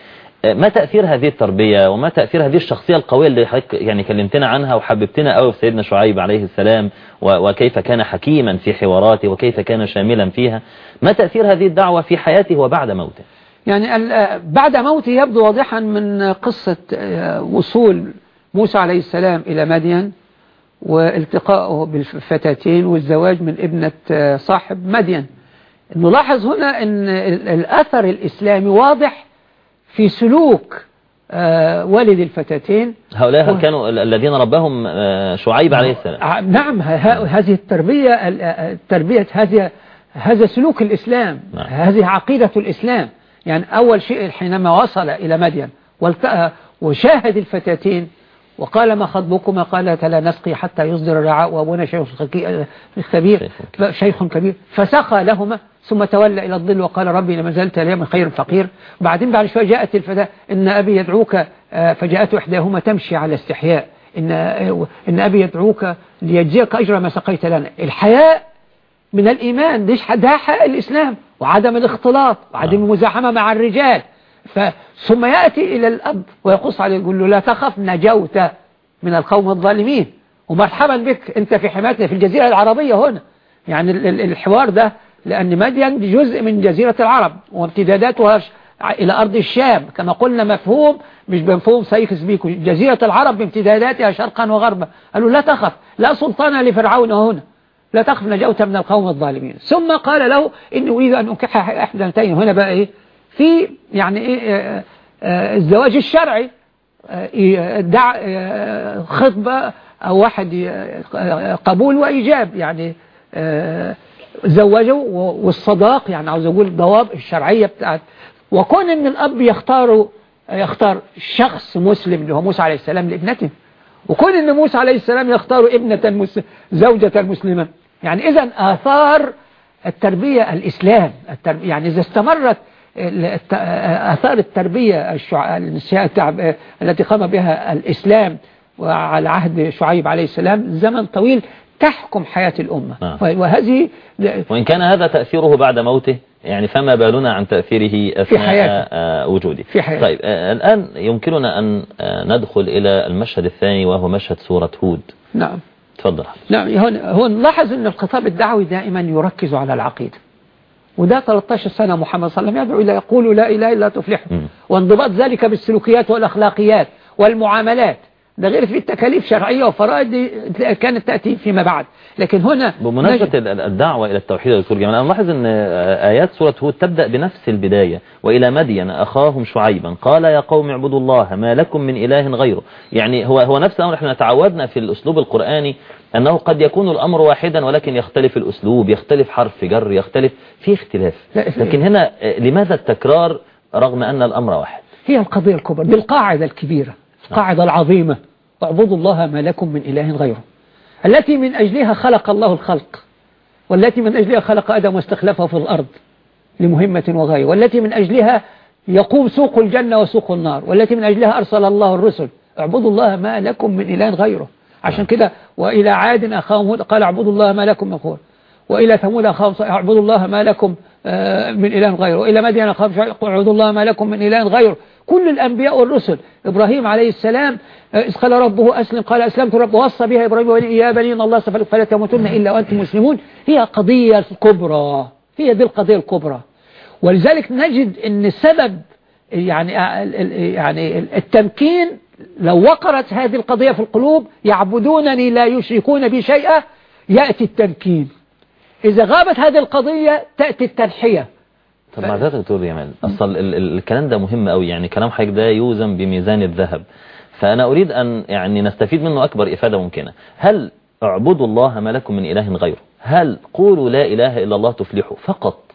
ما تأثير هذه التربية وما تأثير هذه الشخصية القوية اللي يعني كلمتنا عنها وحببتنا قوي في سيدنا شعيب عليه السلام وكيف كان حكيما في حواراته وكيف كان شاملا فيها. ما تأثير هذه الدعوة في حياته وبعد موته؟ يعني بعد موته يبدو واضحا من قصة وصول موسى عليه السلام إلى مدين والتقائه بالفتاتين والزواج من ابنة صاحب مدين. نلاحظ هنا أن الأثر الإسلامي واضح في سلوك والد الفتاتين. هؤلاء و... كانوا الذين ربهم شعيب عليه السلام. نعم هذه التربية التربية هذه هذا سلوك الإسلام نعم. هذه عقيدة الإسلام. يعني أول شيء حينما وصل إلى مدين والتقى وشاهد الفتاتين وقال ما خطبكما؟ قالت لا نسقي حتى يصدر الرعاء وأبونا شيخ كبير شيخ كبير. فسقى لهما ثم تولى إلى الظل وقال ربي لما زلت لي من خير فقير. بعدين بعد شوية جاءت الفتاة إن أبي يدعوك آه، فجاءته إحداهما تمشي على استحياء. إن, إن أبي يدعوك ليجزيك أجر ما سقيت لنا. الحياء من الإيمان ده حق الإسلام وعدم الاختلاط وعدم نعم. المزاحمة مع الرجال. ثم يأتي إلى الأب ويقص عليه يقول له لا تخف نجوت من القوم الظالمين. ومرحبا بك أنت في حمايتنا في الجزيرة العربية هنا. يعني الحوار ده لأن مدين جزء من جزيرة العرب وامتداداتها إلى أرض الشام. كما قلنا مفهوم مش بمفهوم سيخس بيكو جزيرة العرب بامتداداتها شرقا وغربا. قالوا لا تخف لا سلطان لفرعون هنا. لا تخف نجوت من القوم الظالمين. ثم قال له إني أريد أن أنكح إحدى هنا بقى إيه؟ في يعني إيه آه، آه، الزواج الشرعي آه، دع خطبة أو واحد قبول وإيجاب يعني زوجه والصداق يعني عاوز أقول ضواب الشرعية بتاعت وكون أن الأب يختار يختار شخص مسلم اللي هو موسى عليه السلام لابنته وكون أن موسى عليه السلام يختار ابنة زوجة المسلمة يعني إذا آثار التربية الإسلام التربية يعني إذا استمرت آثار التربية التي قام بها الإسلام وعلى عهد شعيب عليه السلام زمن طويل تحكم حياة الأمة. آه. وهذه وإن كان هذا تأثيره بعد موته يعني فما بالنا عن تأثيره أثناء في آه، وجوده. في حياته. طيب آه، الآن يمكننا أن ندخل إلى المشهد الثاني وهو مشهد سورة هود. نعم. تفضل. نعم هو نلاحظ أن الخطاب الدعوي دائما يركز على العقيدة. وده 13 سنة محمد صلى الله عليه وسلم يدعو إلى يقول لا إله إلا تفلحوا وانضباط ذلك بالسلوكيات والأخلاقيات والمعاملات. ده غير في التكاليف شرعية وفرائض كانت تأتي فيما بعد. لكن هنا بمناسبة الدعوة إلى التوحيد يا دكتور جمال أنا ملاحظ أن آيات سورة هود تبدأ بنفس البداية وإلى مدين أخاهم شعيبا. قال يا قوم اعبدوا الله ما لكم من إله غيره. يعني هو هو نفس الأمر إحنا تعودنا في الأسلوب القرآني أنه قد يكون الأمر واحدا ولكن يختلف الأسلوب يختلف حرف جر يختلف في اختلاف. لكن هنا لماذا التكرار رغم أن الأمر واحد؟ هي القضية الكبرى دي القاعدة الكبيرة القاعدة العظيمة واعبدوا الله ما لكم من إله غيره. التي من أجلها خلق الله الخلق والتي من أجلها خلق آدم واستخلفه في الأرض لمهمة وغاية والتي من أجلها يقوم سوق الجنة وسوق النار والتي من أجلها أرسل الله الرسل اعبدوا الله ما لكم من إله غيره. عشان كده وإلى عاد أخاهم هود قال اعبدوا الله ما لكم من قوة وإلى ثمود أخاهم اعبدوا الله ما لكم آه، من إله غيره. وإلى مدين أخاهم اعبدوا الله ما لكم من إله غيره. كل الأنبياء والرسل إبراهيم عليه السلام آه، إذ قال ربه أسلم قال أسلمت رب وصى بها إبراهيم يا بني إن الله سفلك فلا تموتن إلا وأنتم مسلمون. هي قضية كبرى هي دي القضية الكبرى. ولذلك نجد أن سبب يعني آه، يعني التمكين لو وقرت هذه القضية في القلوب يعبدونني لا يشركون بي شيئا يأتي التمكين. إذا غابت هذه القضية تأتي التنحية طب مع ذلك دكتور يامل أصل الكلام ده مهم قوي يعني كلام حضرتك ده يوزن بميزان الذهب. فأنا أريد أن يعني نستفيد منه أكبر إفادة ممكنة. هل اعبدوا الله ما لكم من إله غيره؟ هل قولوا لا إله إلا الله تفلحوا؟ فقط.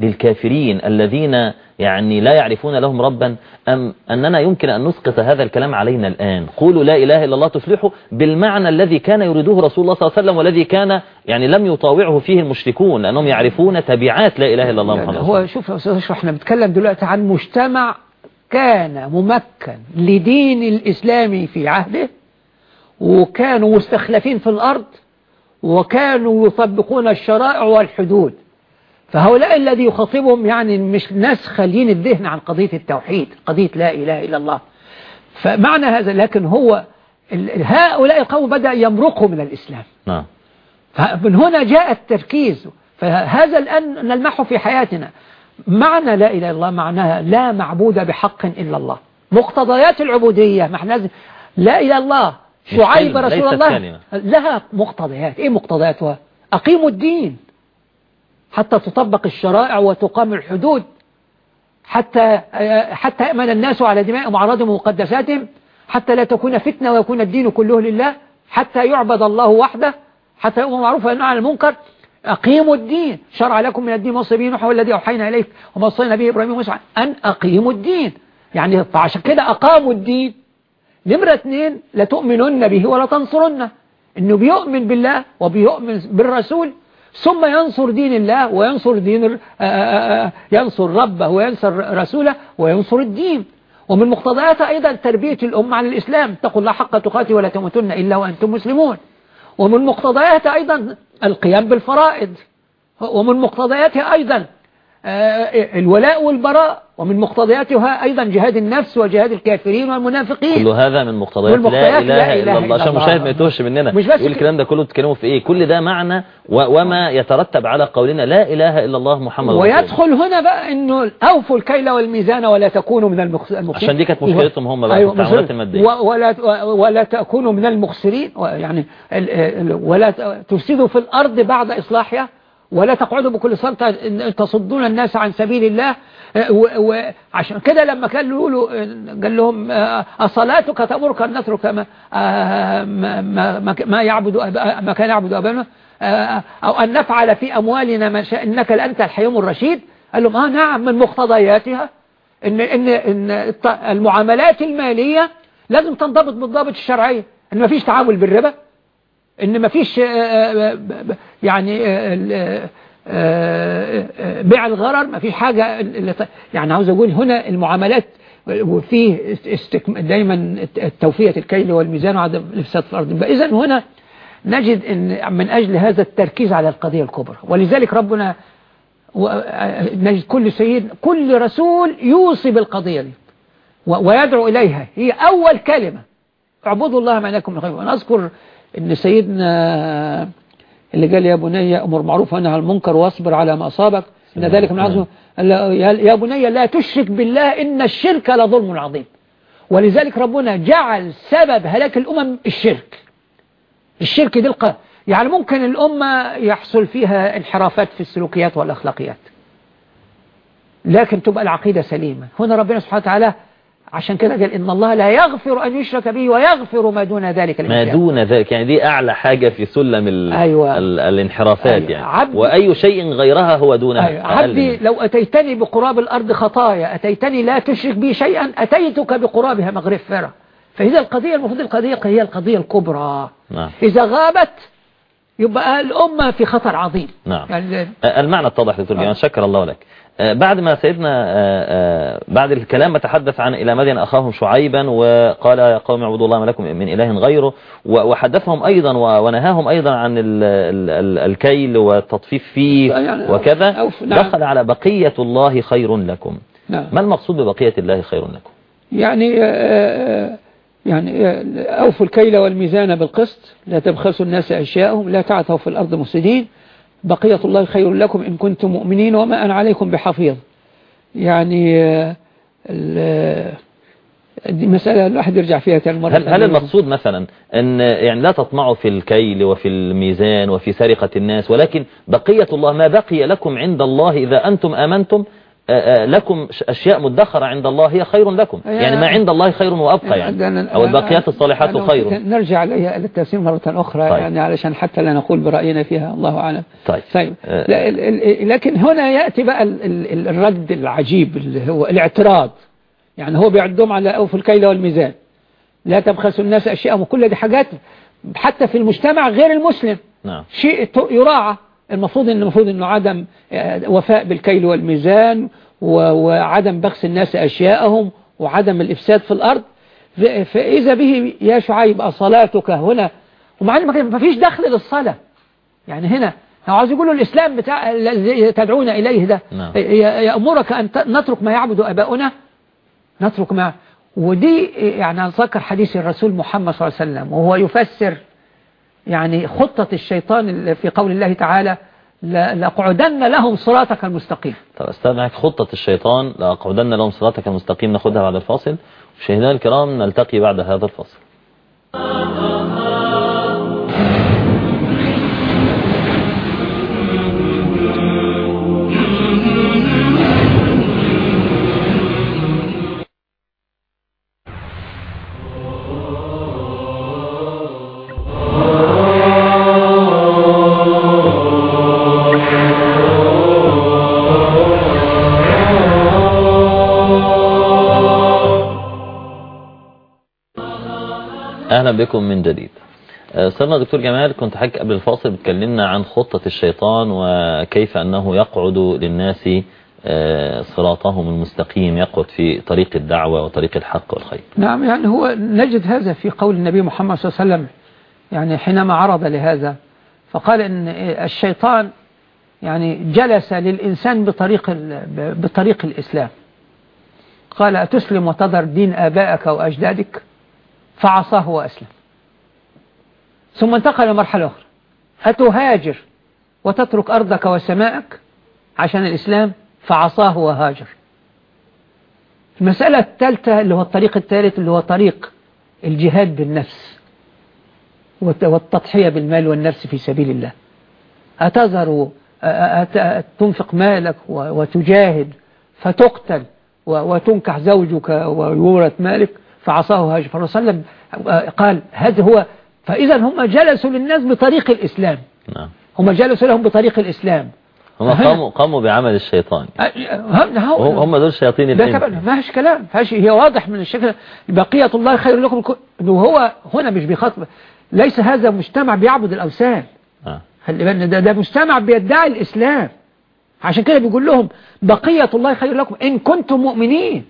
للكافرين الذين يعني لا يعرفون لهم ربا أم أننا يمكن أن نسقط هذا الكلام علينا الآن؟ قولوا لا إله إلا الله تفلحوا بالمعنى الذي كان يريده رسول الله صلى الله عليه وسلم والذي كان يعني لم يطاوعه فيه المشركون لأنهم يعرفون تبعات لا إله إلا الله محمد. هو شوف أستاذ إحنا بنتكلم دلوقتي عن مجتمع كان ممكن لدين الإسلام في عهده وكانوا مستخلفين في الأرض وكانوا يطبقون الشرائع والحدود. فهؤلاء الذي يخاطبهم يعني مش ناس خاليين الذهن عن قضية التوحيد قضية لا إله إلا الله. فمعنى هذا لكن هو هؤلاء القوم بدأ يمرقوا من الإسلام. نعم. فمن هنا جاء التركيز. فهذا الآن نلمحه في حياتنا. معنى لا إله إلا الله معناها لا معبود بحق إلا الله. مقتضيات العبودية. ما إحنا لا إله إلا الله. شعيب رسول الله. لها مقتضيات. إيه مقتضياتها؟ أقيموا الدين. حتى تطبق الشرائع وتقام الحدود حتى حتى يأمن الناس على دمائهم وعراضهم ومقدساتهم حتى لا تكون فتنة ويكون الدين كله لله حتى يعبد الله وحده حتى يؤمر معروف وينهى عن المنكر. أقيموا الدين. شرع لكم من الدين وصي به نوح والذي أوحينا إليك وما وصينا به إبراهيم وموسى. أن أقيموا الدين. يعني فعشان كده أقاموا الدين. نمرة اثنين لتؤمنن به ولا تنصرنه. إنه بيؤمن بالله وبيؤمن بالرسول ثم ينصر دين الله وينصر دين ينصر ربه وينصر رسوله وينصر الدين. ومن مقتضياتها أيضا تربية الأمة على الإسلام اتقوا الله حق تقاته ولا تموتن إلا وأنتم مسلمون. ومن مقتضياتها أيضا القيام بالفرائض. ومن مقتضياتها أيضا الولاء والبراء. ومن مقتضياتها أيضا جهاد النفس وجهاد الكافرين والمنافقين. كل هذا من مقتضيات لا إله إلا الله. عشان مشاهد ما يتوهش مننا. مش بس الكلام ده كله بتتكلموا في إيه؟ كل ده معنى وما يترتب على قولنا لا إله إلا الله محمد رسول ويدخل هنا بقى إنه أوفوا الكيل والميزان ولا تكونوا من المخسرين. عشان دي كانت مشكلتهم هم بقى أيوة في التعاملات المادية. ولا ولا تكونوا من المخسرين. يعني ولا تفسدوا في الأرض بعد إصلاحها. ولا تقعدوا بكل صمت تصدون الناس عن سبيل الله. وعشان كده لما كان له قال لهم أصلاتك تأمرك أن نترك ما, ما, ما يعبد ما كان يعبد أبانا أو أن نفعل في أموالنا ما شاء إنك لأنت الحيوم الرشيد. قال لهم آه نعم من مقتضياتها إن, إن, إن المعاملات المالية لازم تنضبط بالضابط الشرعية إن ما فيش تعامل بالربا إن ما فيش يعني بيع الغرر ما فيش حاجة يعني عاوز أقول هنا المعاملات وفيه دايما توفية الكيل والميزان وعدم الإفساد في الأرض. إذا هنا نجد أن من أجل هذا التركيز على القضية الكبرى. ولذلك ربنا نجد كل سيد كل رسول يوصي بالقضية دي ويدعو إليها. هي أول كلمة اعبدوا الله ما لكم من غيره وأنا أذكر أن سيدنا اللي قال يا بني أمر معروف عنها المنكر واصبر على ما أصابك. إن ذلك من عزمه يا بني لا تشرك بالله إن الشرك لظلم عظيم. ولذلك ربنا جعل سبب هلاك الأمم الشرك. الشرك دي القى يعني ممكن الأمة يحصل فيها انحرافات في السلوكيات والأخلاقيات. لكن تبقى العقيدة سليمة. هنا ربنا سبحانه وتعالى عشان كده قال إن الله لا يغفر أن يشرك به ويغفر ما دون ذلك ما دون ذلك. يعني دي أعلى حاجة في سلم ال أيوة. ال الانحرافات أيوة. يعني. عبد وأي شيء غيرها هو دونها. أيوة. عبدي لو أتيتني بقراب الأرض خطايا أتيتني لا تشرك بي شيئا أتيتك بقرابها مغفرة فإذا القضية المفروض القضية هي القضية الكبرى. نعم. إذا غابت يبقى الأمة في خطر عظيم. نعم. يعني المعنى اتضح دكتور جمال شكر الله لك. بعد ما سيدنا بعد الكلام ما تحدث عن إلى مدين أخاهم شعيبا وقال يا قوم اعبدوا الله ما لكم من إله غيره وحدثهم أيضا ونهاهم أيضا عن ال ال الكيل والتطفيف فيه يعني وكذا نعم. دخل على بقية الله خير لكم نعم. ما المقصود ببقية الله خير لكم يعني آه، يعني آه، أوفوا الكيل والميزان بالقسط لا تبخسوا الناس أشياءهم لا تعثوا في الأرض مفسدين بقية الله خير لكم إن كنتم مؤمنين وما أنا عليكم بحفيظ يعني آه، مسألة الواحد يرجع فيها تاني مرة هل, هل. المقصود مثلا أن يعني لا تطمعوا في الكيل وفي الميزان وفي سرقة الناس ولكن بقية الله ما بقي لكم عند الله إذا أنتم آمنتم لكم أشياء مدخرة عند الله هي خير لكم. يعني ما عند الله خير وأبقى يعني. أو الباقيات الصالحات خير. نرجع إلى التفسير مرة أخرى طيب. يعني علشان حتى لا نقول برأينا فيها الله أعلم. طيب. طيب. لكن هنا يأتي بقى ال- ال- الرد العجيب اللي هو الاعتراض. يعني هو بيعدهم على أوف الكيل والميزان. لا تبخسوا الناس أشياءهم. وكل دي حاجات حتى في المجتمع غير المسلم. نعم. شيء يراعى. المفروض ان المفروض إنه عدم آه، وفاء بالكيل والميزان وعدم بخس الناس أشياءهم وعدم الإفساد في الأرض. فإذا به يا شعيب صلاتك هنا؟ ومع إن ما فيش دخل للصلاة. يعني هنا لو عاوز يقولوا الإسلام بتاع الذي تدعون إليه ده. نعم. يأمرك أن نترك ما يعبد أباؤنا؟ نترك ما ودي يعني أتذكر حديث الرسول محمد صلى الله عليه وسلم وهو يفسر يعني خطة الشيطان في قول الله تعالى لأقعدن لهم صراطك المستقيم. طب استمعك خطة الشيطان لأقعدن لهم صراطك المستقيم ناخدها بعد الفاصل. مشاهدينا الكرام نلتقي بعد هذا الفاصل. أهلا بكم من جديد. أستاذنا دكتور جمال كنت حكي قبل الفاصل بتكلمنا عن خطة الشيطان وكيف أنه يقعد للناس صراطهم المستقيم يقعد في طريق الدعوة وطريق الحق والخير. نعم يعني هو نجد هذا في قول النبي محمد صلى الله عليه وسلم يعني حينما عرض لهذا فقال إن الشيطان يعني جلس للإنسان بطريق بطريق الإسلام. قال أتسلم وتذر دين آبائك وأجدادك؟ فعصاه وأسلم. ثم انتقل لمرحلة أخرى. أتهاجر وتترك أرضك وسماءك عشان الإسلام؟ فعصاه وهاجر. المسألة الثالثة اللي هو الطريق الثالث اللي هو طريق الجهاد بالنفس والتضحية بالمال والنفس في سبيل الله. أتذر تنفق مالك وتجاهد فتقتل وتنكح زوجك ويورث مالك؟ فعصاه هاجر فالرسول صلى الله عليه وسلم قال هذا هو فإذا هم جلسوا للناس بطريق الإسلام. نعم. هم جلسوا لهم بطريق الإسلام. هم قاموا قاموا بعمل الشيطان. هم دول شياطين الإنس. ما فيش كلام فيش هي واضح من الشكل. بقية الله خير لكم إنه هو هنا مش بيخاطب ليس هذا مجتمع بيعبد الأوثان. آه. خلي بالنا ده ده مجتمع بيدعي الإسلام. عشان كده بيقول لهم بقية الله خير لكم إن كنتم مؤمنين.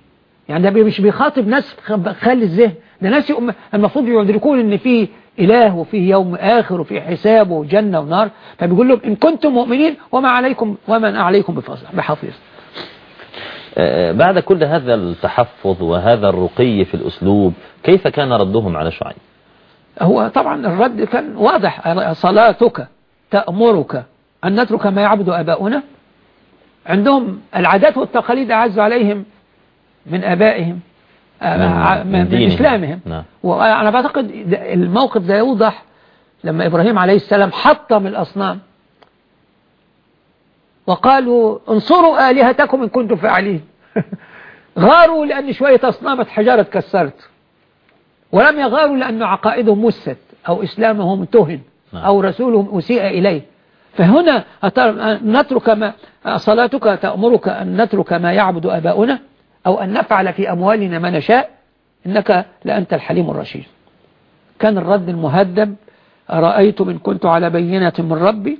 يعني ده مش بيخاطب ناس خالي الذهن. ده ناس المفروض يدركون إن في إله وفيه يوم آخر وفيه حساب وجنة ونار. فبيقول لهم إن كنتم مؤمنين وما عليكم ومن عليكم بحفيظ بعد كل هذا التحفظ وهذا الرقي في الأسلوب كيف كان ردهم على شعيب؟ هو طبعا الرد كان واضح. صلاتك تأمرك أن نترك ما يعبد أباؤنا. عندهم العادات والتقاليد أعز عليهم. من أبائهم من, من, من إسلامهم. نعم. وأنا بعتقد الموقف ده يوضح لما إبراهيم عليه السلام حطم الأصنام. وقالوا انصروا آلهتكم إن كنتم فاعلين. *laughs* غاروا لأن شوية أصنام حجارة كسرت ولم يغاروا لأن عقائدهم مست أو إسلامهم تهن أو رسولهم أسيء إليه. فهنا نترك ما صلاتك تأمرك أن نترك ما يعبد أباؤنا؟ أو أن نفعل في أموالنا ما نشاء إنك لأنت الحليم الرشيد. كان الرد المهذب أرأيت من كنت على بينة من ربي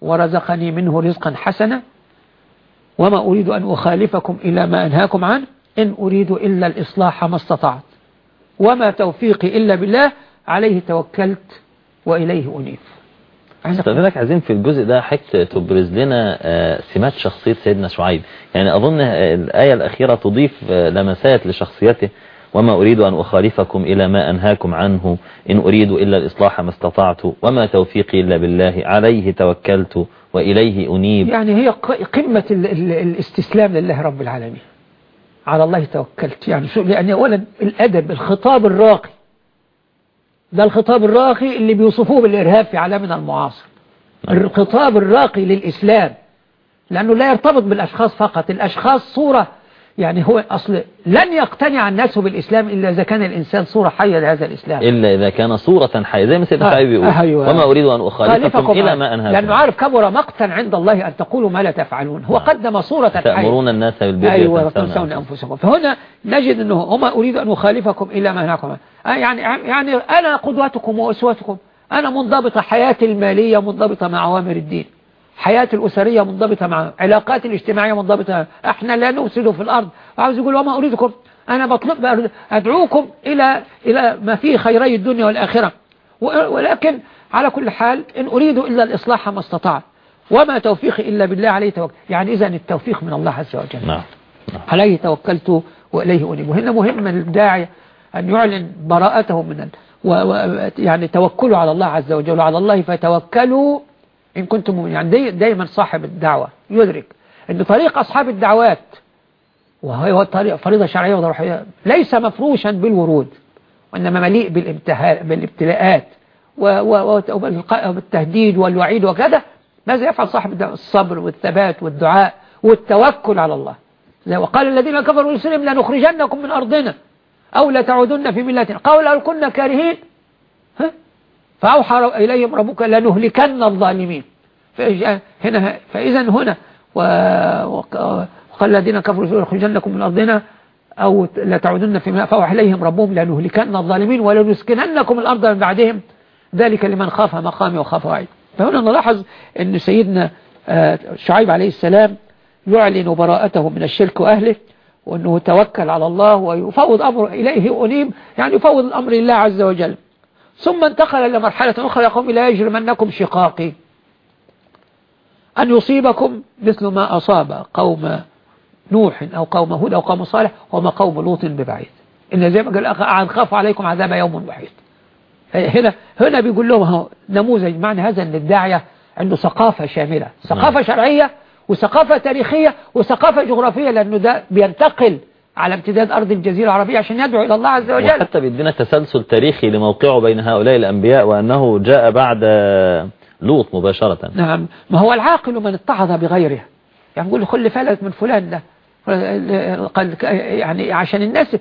ورزقني منه رزقا حسنا وما أريد أن أخالفكم إلى ما أنهاكم عنه إن أريد إلا الإصلاح ما استطعت. وما توفيقي إلا بالله عليه توكلت وإليه أنيب. استاذنك عايزين في الجزء ده حكت تبرز لنا سمات شخصية سيدنا شعيب. يعني أظن الآية الأخيرة تضيف لمسات لشخصيته. وما أريد أن أخالفكم إلى ما أنهاكم عنه. إن أريد إلا الإصلاح ما استطعت. وما توفيقي إلا بالله. عليه توكلت وإليه أنيب. يعني هي قمة ال ال الاستسلام لله رب العالمين. على الله توكلت. يعني يعني أولا الأدب الخطاب الراقي. ده الخطاب الراقي اللي بيوصفوه بالإرهاب في عالمنا المعاصر. الخطاب الراقي للإسلام لأنه لا يرتبط بالأشخاص فقط الأشخاص صورة يعني هو أصل لن يقتنع الناس بالإسلام إلا إذا كان الإنسان صورة حية لهذا الإسلام. إلا إذا كان صورة حية زي ما سيدنا شعيب بيقول أيوة. وما أريد أن أخالفكم إلى ما أنهاكم. لأنه عارف كبر مقتا عند الله أن تقولوا ما لا تفعلون. هو قدم صورة حية. تأمرون الناس بالبر أيوة وتنسون أنفسكم. فهنا نجد أنه وما أريد أن أخالفكم إلى ما أنهاكم. يعني يعني أنا قدوتكم وأسوتكم. أنا منضبطة حياتي المالية منضبطة مع أوامر الدين. حياتي الأسرية منضبطة مع علاقاتي الاجتماعية منضبطة. إحنا لا نفسد في الأرض. عاوز يقول وما أريدكم؟ أنا بطلب أدعوكم إلى إلى ما فيه خيري الدنيا والآخرة. ولكن على كل حال إن أريد إلا الإصلاح ما استطعت. وما توفيقي إلا بالله عليه توكل. يعني إذا التوفيق من الله عز وجل. نعم عليه توكلت وإليه أنيب. وهنا مهم للداعية أن يعلن براءته من ال... و... و... يعني توكلوا على الله عز وجل. وعلى الله فتوكلوا إن كنتم يعني دي دايما صاحب الدعوة يدرك أن طريق أصحاب الدعوات وهو الطريق فريضة شرعية وروحية ليس مفروشا بالورود وإنما مليء بالامتهاء بالابتلاءات والتهديد والوعيد وكذا. ماذا يفعل صاحب الدعوة؟ الصبر والثبات والدعاء والتوكل على الله. وقال الذين كفروا لسلم لنخرجنكم من أرضنا أو لتعودن في ملتنا. قالوا لو كنا كارهين فأوحى إليهم ربك لنهلكن الظالمين. هنا فإذا هنا وقال الذين كفروا لنخرجنكم من أرضنا أو لا تعودن في ماء فأوحى إليهم ربهم لنهلكن الظالمين ولنسكننكم الأرض من بعدهم. ذلك لمن خاف مقامي وخاف وعيد فهنا نلاحظ أن سيدنا آه، شعيب عليه السلام يعلن براءته من الشرك وأهله وأنه توكل على الله ويفوض أمر إليه أنيب يعني يفوض الأمر لله عز وجل. ثم انتقل إلى مرحلة أخرى يقوم لا يجرمنكم شقاقي. أن يصيبكم مثل ما أصاب قوم نوح أو قوم هود أو قوم صالح وما قوم لوط ببعيد. إن زي ما قال أخ خاف عليكم عذاب يوم وحيد هنا هنا بيقول لهم نموذج معنى هذا أن الداعية عنده ثقافة شاملة ثقافة نعم. شرعية وثقافة تاريخية وثقافة جغرافية لأنه ده بينتقل على امتداد أرض الجزيرة العربية عشان يدعو إلى الله عز وجل. وحتى بيدينا تسلسل تاريخي لموقعه بين هؤلاء الأنبياء وأنه جاء بعد لوط مباشرة. نعم. ما هو العاقل من اتعظ بغيره. يعني نقول خل فلت من فلان ده. يعني عشان الناس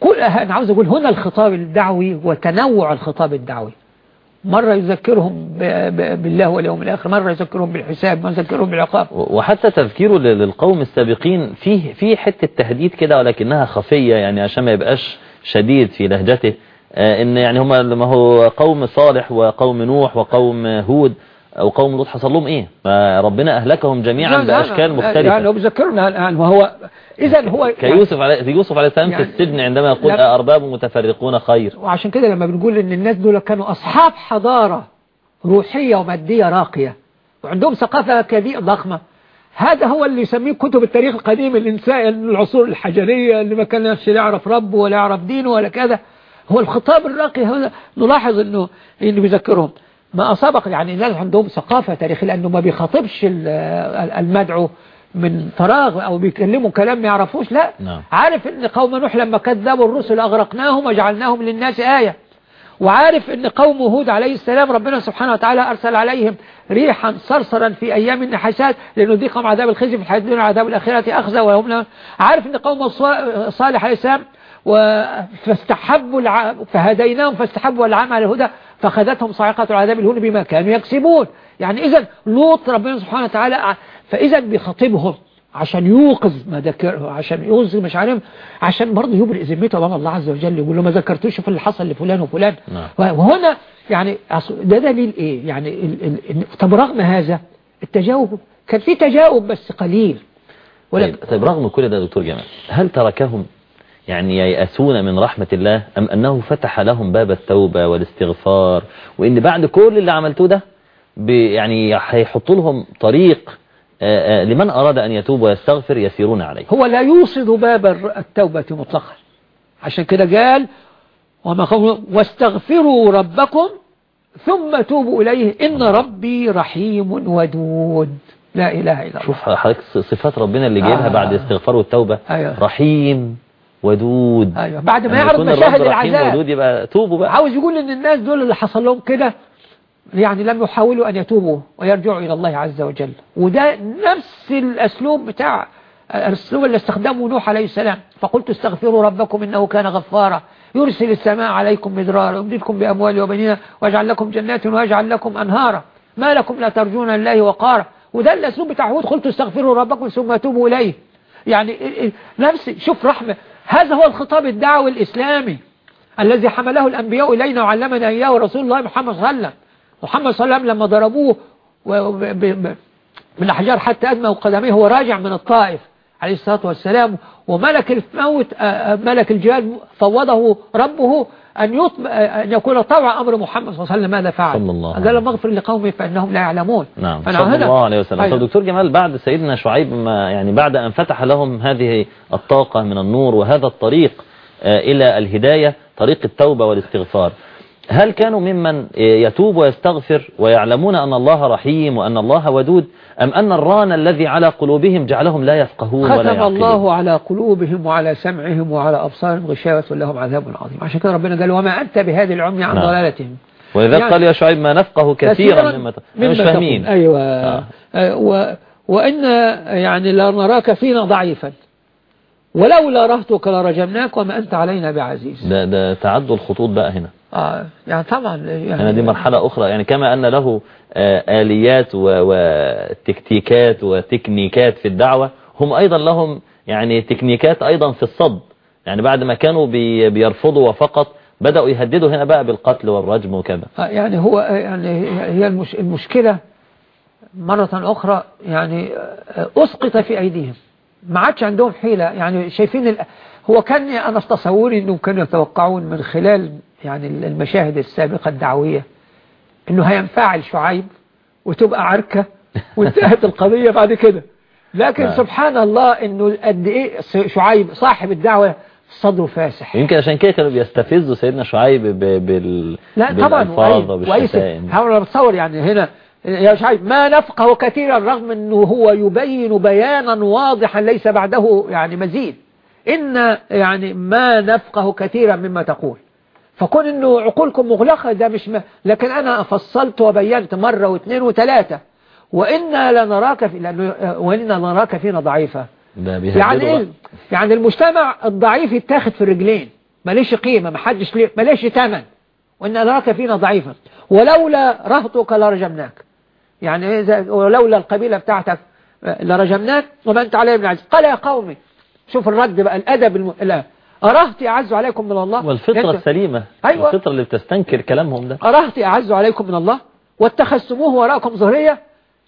كل أنا عاوز أقول هنا الخطاب الدعوي وتنوع الخطاب الدعوي. مرة يذكرهم بالله واليوم الآخر مرة يذكرهم بالحساب مرة يذكرهم بالعقاب. وحتى تذكيره للقوم السابقين فيه في حتة تهديد كده ولكنها خفية يعني عشان ما يبقاش شديد في لهجته. آه، إن يعني هم ما هو قوم صالح وقوم نوح وقوم هود أو قوم لوط حصل لهم إيه؟ فربنا أهلكهم جميعا بأشكال مختلفة. يعني هو بيذكرنا الآن وهو اذا هو كيوسف عليه يوسف عليه السلام يعني في السجن عندما يقول يعني ارباب متفرقون خير. وعشان كده لما بنقول إن الناس دول كانوا أصحاب حضارة روحية ومادية راقية وعندهم ثقافة كبيره ضخمة هذا هو اللي يسميه كتب التاريخ القديم الإنسان العصور الحجرية اللي ما كان لا يعرف ربه ولا يعرف دينه ولا كذا. هو الخطاب الراقي هذا نلاحظ إنه إنه بيذكرهم. ما أصابق يعني الناس عندهم ثقافة تاريخية لأنه ما بيخاطبش المدعو من فراغ أو بيكلموا كلام ما يعرفوش لا. نعم. عارف إن قوم نوح لما كذبوا الرسل أغرقناهم وجعلناهم للناس آية. وعارف إن قوم هود عليه السلام ربنا سبحانه وتعالى أرسل عليهم ريحا صرصرا في أيام النحسات لنذيقهم عذاب الخزي في الحياة الدنيا عذاب الآخرة أخزى وهم عارف إن قوم صالح عليه السلام فاستحبوا الع... فهديناهم فاستحبوا العام على الهدى فخذتهم صاعقة العذاب الهون بما كانوا يكسبون. يعني إذا لوط ربنا سبحانه وتعالى فإذا بيخاطبهم عشان يوقظ مذاكرهم عشان يوقظ مشاعرهم عشان برضه يبرئ ذمته امام الله عز وجل يقول له ما ذكرتوش في اللي حصل لفلان وفلان. نعم. وهنا يعني ده دليل إيه؟ يعني ال ال طب رغم هذا التجاوب كان في تجاوب بس قليل. طيب, طيب رغم كل ده دكتور جمال هل تركهم يعني ييأسون من رحمة الله أم أنه فتح لهم باب التوبة والاستغفار؟ وإن بعد كل اللي عملتوه ده يعني هيحط لهم طريق لمن أراد أن يتوب ويستغفر يسيرون عليه. هو لا يوصد باب التوبة مطلقا. عشان كده قال وما واستغفروا ربكم ثم توبوا إليه إن ربي رحيم ودود. لا إله إلا الله. شوف حضرتك صفات ربنا اللي جايبها آه. بعد الاستغفار والتوبة. أيوة. رحيم. ودود. أيوة. بعد ما يعرض مشاهد العذاب. ودود يبقى توبوا بقى. عاوز يقول إن الناس دول اللي حصل لهم كده يعني لم يحاولوا أن يتوبوا ويرجعوا إلى الله عز وجل. وده نفس الأسلوب بتاع الأسلوب اللي استخدمه نوح عليه السلام. فقلت استغفروا ربكم إنه كان غفارا. يرسل السماء عليكم مدرارا ويمددكم بأموال وبنين ويجعل لكم جنات ويجعل لكم أنهارا. ما لكم لا ترجون الله وقارا. وده الأسلوب بتاع هود قلت استغفروا ربكم ثم توبوا إليه. يعني نفس شوف رحمة. هذا هو الخطاب الدعوي الإسلامي الذي حمله الأنبياء إلينا وعلمنا إياه رسول الله محمد صلى الله عليه وسلم. محمد صلى الله عليه وسلم لما ضربوه بالأحجار حتى أدموا قدميه هو راجع من الطائف عليه الصلاة والسلام وملك الموت ملك الجهاد فوضه ربه أن يطب... أن يكون طوع أمر محمد صلى الله عليه وسلم ماذا فعل؟ صلى الله قال مغفر لقومه فإنهم لا يعلمون. نعم. صلى الله عليه وسلم. أيوة. دكتور جمال بعد سيدنا شعيب ما يعني بعد أن فتح لهم هذه الطاقة من النور وهذا الطريق إلى الهداية طريق التوبة والاستغفار هل كانوا ممن يتوب ويستغفر ويعلمون أن الله رحيم وأن الله ودود؟ أم أن الران الذي على قلوبهم جعلهم لا يفقهون ولا يعقلون؟ ختم الله على قلوبهم وعلى سمعهم وعلى أبصارهم غشاوة لهم عذاب عظيم. عشان كده ربنا قال وما أنت بهذه العمي عن نعم. ضلالتهم. وإذا يعني قال يا شعيب ما نفقه كثيرا مما مش فاهمين. أيوة. آه. آه و... وإن يعني لا نراك فينا ضعيفا. ولولا رهتك لرجمناك وما أنت علينا بعزيز. ده, ده تعدوا الخطوط بقى هنا. آه يعني طبعا يعني أنا دي مرحلة أخرى. يعني كما أن له آه آليات وتكتيكات وتكنيكات في الدعوة هم أيضا لهم يعني تكنيكات أيضا في الصد. يعني بعد ما كانوا بي بيرفضوا وفقط بدأوا يهددوا هنا بقى بالقتل والرجم وكذا. آه، يعني هو يعني هي المش المشكلة مرة أخرى يعني آه، أسقط في أيديهم. ما عادش عندهم حيلة. يعني شايفين ال... هو كان أنا في تصوري أنهم كانوا يتوقعون من خلال يعني المشاهد السابقة الدعوية أنه هينفعل شعيب وتبقى عركة *laughs* وانتهت القضية بعد كده. لكن نعم. سبحان الله أنه قد إيه شعيب صاحب الدعوة صدره فاسح. يمكن عشان كده كانوا بيستفزوا سيدنا شعيب بال لا طبعا وأي- وأي أنا بتصور يعني هنا يا شعيب ما نفقه كثيرا رغم إنه هو يبين بيانا واضحا ليس بعده يعني مزيد. إن يعني ما نفقه كثيرا مما تقول. فكون إنه عقولكم مغلقة ده مش ما لكن أنا فصلت وبينت مرة واثنين وثلاثة. وإنا لنراك في لأنه وإنا لنراك فينا ضعيفة. يعني. إيه يعني المجتمع الضعيف يتاخد في الرجلين. ماليش قيمة محدش ليه ماليش تمن وإن نراك فينا ضعيفا ولولا رهطك لرجمناك. يعني إيه زي- ولولا القبيلة بتاعتك آه، لرجمناك وما أنت علي من عزيز قال يا قومي شوف الرد بقى الأدب الم... لا أرهتي أعز عليكم من الله؟ والفطرة السليمة. أيوة. الفطرة اللي بتستنكر كلامهم ده. أرهتي أعز عليكم من الله؟ واتخذتموه وراءكم ظهرية؟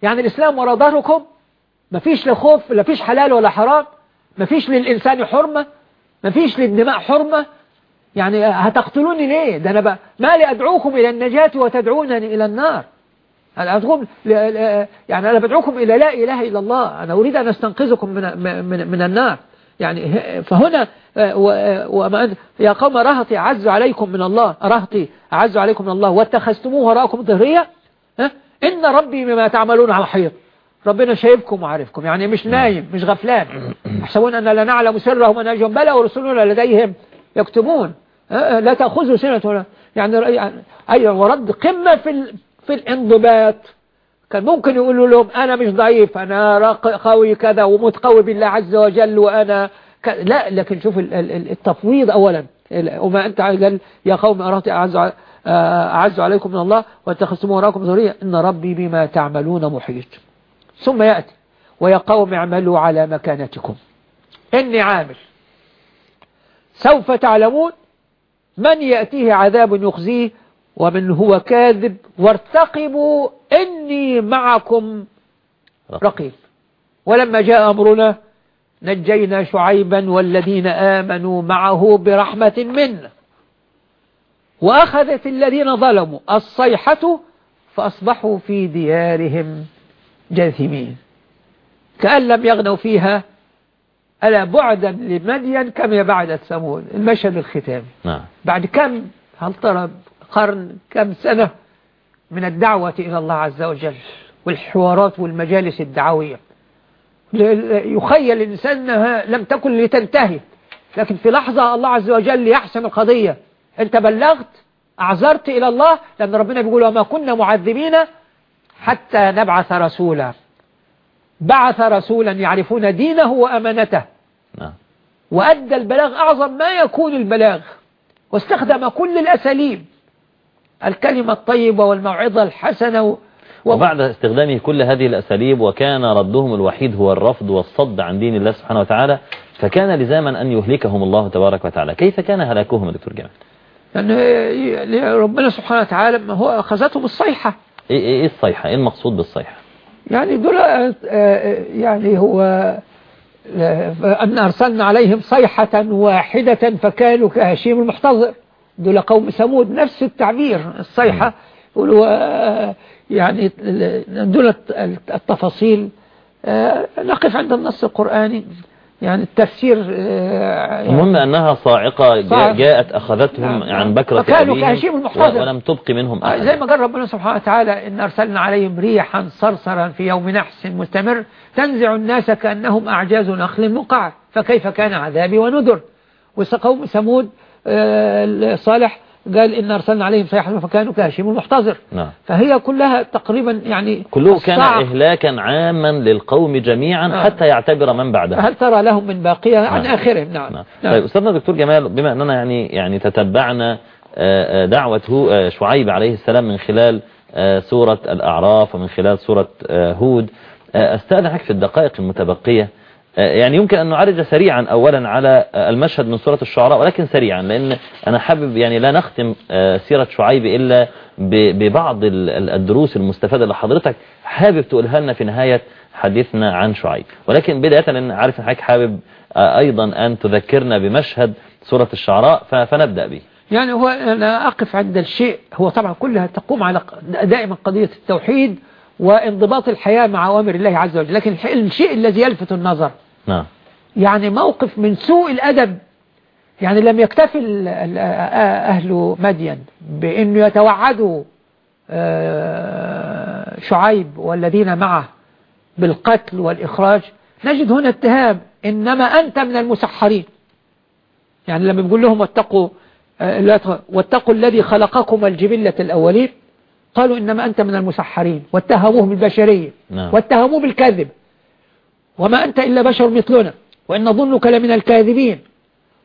يعني الإسلام وراء ظهركم؟ مفيش لا خوف لا فيش حلال ولا حرام؟ مفيش للإنسان حرمة؟ مفيش للدماء حرمة؟ يعني هتقتلوني ليه؟ ده أنا بقى ما لي أدعوكم إلى النجاة وتدعونني إلى النار. أنا أدعوكم يعني أنا بدعوكم إلى لا إله إلا الله. أنا أريد أن أستنقذكم من, من, من النار. يعني فهنا آه، آه، وما أن- يا قوم رهطي أعز عليكم من الله رهطي أعز عليكم من الله واتخذتموه وراءكم ظهرية ها؟ إن ربي بما تعملون محيط ربنا شايفكم وعارفكم يعني مش نايم مش غفلان يحسبون أن لا نعلم سرهم ونجهم بلى ورسلنا لديهم يكتبون ها؟ لا تأخذوا سنة ولا يعني يعني- أيوة ورد قمة في في الانضباط كان ممكن يقولوا لهم أنا مش ضعيف أنا قوي كذا ومتقوي بالله عز وجل وأنا ك... لا لكن شوف ال- ال- التفويض أولا. وما أنت قال يا قوم أرهت أعز آه، أعز عليكم من الله واتخذتم وراكم ذرية إن ربي بما تعملون محيط. ثم يأتي. ويا قوم اعملوا على مكانتكم. إني عامل. سوف تعلمون من يأتيه عذاب يخزيه ومن هو كاذب وارتقبوا إني معكم رقيب. ولما جاء أمرنا نجينا شعيبا والذين آمنوا معه برحمة منا. وأخذت الذين ظلموا الصيحة فأصبحوا في ديارهم جاثمين. كأن لم يغنوا فيها ألا بعدا لمدين كما بعدت ثمود المشهد الختامي. نعم. بعد كم؟ هل ترى قرن كم سنة من الدعوة إلى الله عز وجل والحوارات والمجالس الدعوية. يخيل الإنسان أنها لم تكن لتنتهي لكن في لحظة الله عز وجل يحسم القضية. أنت بلغت أعذرت إلى الله لأن ربنا بيقول وما كنا معذبين حتى نبعث رسولا. بعث رسولا يعرفون دينه وأمانته. نعم. وأدى البلاغ أعظم ما يكون البلاغ. واستخدم كل الأساليب. الكلمة الطيبة والموعظة الحسنة. وبعد استخدامه كل هذه الأساليب وكان ردهم الوحيد هو الرفض والصد عن دين الله سبحانه وتعالى فكان لزاما أن يهلكهم الله تبارك وتعالى. كيف كان هلاكهم دكتور جمال؟ يعني ربنا سبحانه وتعالى ما هو أخذتهم الصيحة. إيه, إيه إيه الصيحة؟ إيه المقصود بالصيحة؟ يعني دول آه، آه، يعني هو آه، أن أرسلنا عليهم صيحة واحدة فكانوا كهشيم المحتضر. دول قوم ثمود نفس التعبير الصيحة. يقولوا آه، يعني دول التفاصيل. آه، نقف عند النص القرآني. يعني التفسير آه، يعني المهم أنها صاعقة جاء صاعقة. جاءت أخذتهم نعم. عن بكرة أبيهم كهشيم المحتضر. ولم تبق منهم أحد. زي ما قال ربنا سبحانه وتعالى إن أرسلنا عليهم ريحا صرصرا في يوم نحس مستمر تنزع الناس كأنهم أعجاز نخل مقع فكيف كان عذابي ونذر؟ وقوم ثمود صالح قال إن أرسلنا عليهم صيحة فكانوا كهشيم المحتضر نعم فهي كلها تقريبا يعني كله كان. إهلاكا عاما للقوم جميعا آه. حتى يعتبر من بعدها هل ترى لهم من باقية عن نعم. آخرهم نعم, نعم. نعم. طيب أستاذنا دكتور جمال بما أننا يعني يعني تتبعنا آه، آه، دعوة آه، شعيب عليه السلام من خلال سورة الأعراف ومن خلال سورة هود أستأذنك في الدقائق المتبقية يعني يمكن أن نعرج سريعا أولا على المشهد من سورة الشعراء ولكن سريعا لأن أنا حابب يعني لا نختم سيرة شعيب إلا ببعض الدروس المستفادة اللي حضرتك حابب تقولها لنا في نهاية حديثنا عن شعيب. ولكن بداية لأن عارف أن حضرتك حابب أيضا أن تذكرنا بمشهد سورة الشعراء فنبدأ به. يعني هو أنا أقف عند الشيء هو طبعا كلها تقوم على دائما قضية التوحيد وانضباط الحياة مع أوامر الله عز وجل لكن الشيء الذي يلفت النظر نعم. يعني موقف من سوء الأدب. يعني لم يكتفل أهل مدين بأنه يتوعدوا شعيب والذين معه بالقتل والإخراج. نجد هنا اتهام. إنما أنت من المسحرين. يعني لما بيقول لهم واتقوا واتقوا الذي خلقكم الجبلة الأولين. قالوا إنما أنت من المسحرين. واتهموه بالبشرية. نعم. واتهموه بالكذب. وما أنت إلا بشر مثلنا وإن نظنك لمن الكاذبين.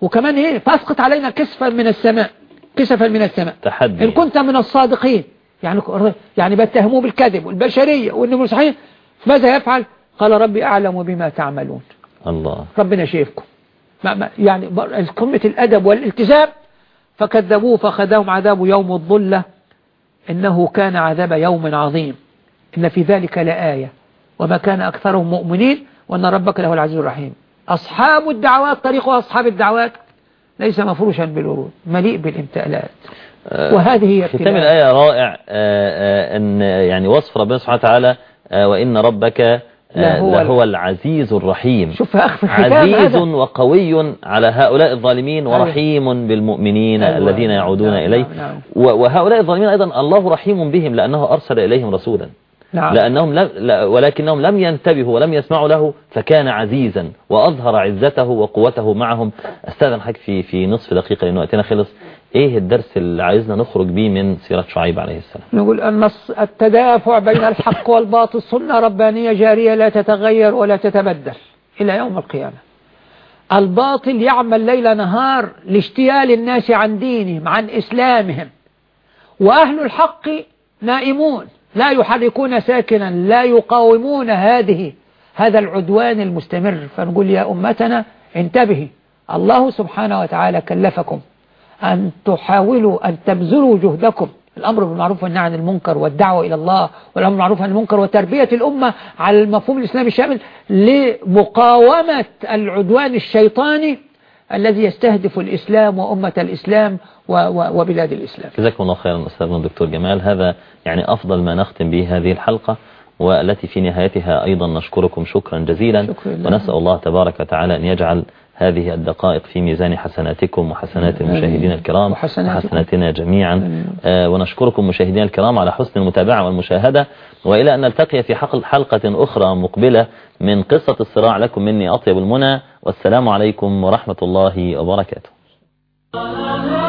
وكمان إيه؟ فأسقط علينا كسفا من السماء كسفا من السماء. تحدي. إن كنت من الصادقين. يعني يعني بتهموه بالكذب والبشرية وإنه مسحرين ماذا يفعل؟ قال ربي أعلم بما تعملون. الله. ربنا شايفكم. ما ما يعني قمة الأدب والالتزام. فكذبوه فأخذهم عذاب يوم الظلة. إنه كان عذاب يوم عظيم. إن في ذلك لآية. وما كان أكثرهم مؤمنين وأن ربك له العزيز الرحيم. أصحاب الدعوات طريق أصحاب الدعوات ليس مفروشا بالورود مليء بالامتئالات وهذه هي ختام الآية رائع أن يعني وصف ربنا سبحانه وتعالى وإن ربك لهو, لهو العزيز الرحيم. شوف أخف عزيز هذا. وقوي على هؤلاء الظالمين ورحيم بالمؤمنين أيوة. الذين يعودون نعم إليه. نعم نعم. وهؤلاء الظالمين أيضا الله رحيم بهم لأنه أرسل إليهم رسولا. نعم. لأنهم لم ولكنهم لم ينتبهوا ولم يسمعوا له فكان عزيزا وأظهر عزته وقوته معهم. استاذن حضرتك في في نصف دقيقة لأن وقتنا خلص إيه الدرس اللي عايزنا نخرج بيه من سيرة شعيب عليه السلام؟ نقول أن التدافع بين الحق والباطل سنة ربانية جارية لا تتغير ولا تتبدل إلى يوم القيامة. الباطل يعمل ليل نهار لاجتيال الناس عن دينهم عن إسلامهم وأهل الحق نائمون. لا يحركون ساكنا لا يقاومون هذه هذا العدوان المستمر. فنقول يا أمتنا انتبهي الله سبحانه وتعالى كلفكم أن تحاولوا أن تبذلوا جهدكم. الأمر بالمعروف والنهي عن المنكر والدعوة إلى الله والأمر بالمعروف عن المنكر وتربية الأمة على المفهوم الإسلامي الشامل لمقاومة العدوان الشيطاني الذي يستهدف الإسلام وأمة الإسلام وبلاد الإسلام. جزاكم الله خيرا أستاذنا الدكتور جمال. هذا يعني أفضل ما نختم به هذه الحلقة والتي في نهايتها أيضا نشكركم شكرا جزيلا. شكرا. ونسأل الله تبارك وتعالى أن يجعل هذه الدقائق في ميزان حسناتكم وحسنات المشاهدين الكرام. وحسناتنا جميعا. آه ونشكركم مشاهدينا الكرام على حسن المتابعة والمشاهدة. وإلى أن نلتقي في حلقة أخرى مقبلة من قصة الصراع لكم مني أطيب المنى والسلام عليكم ورحمة الله وبركاته. *laughs*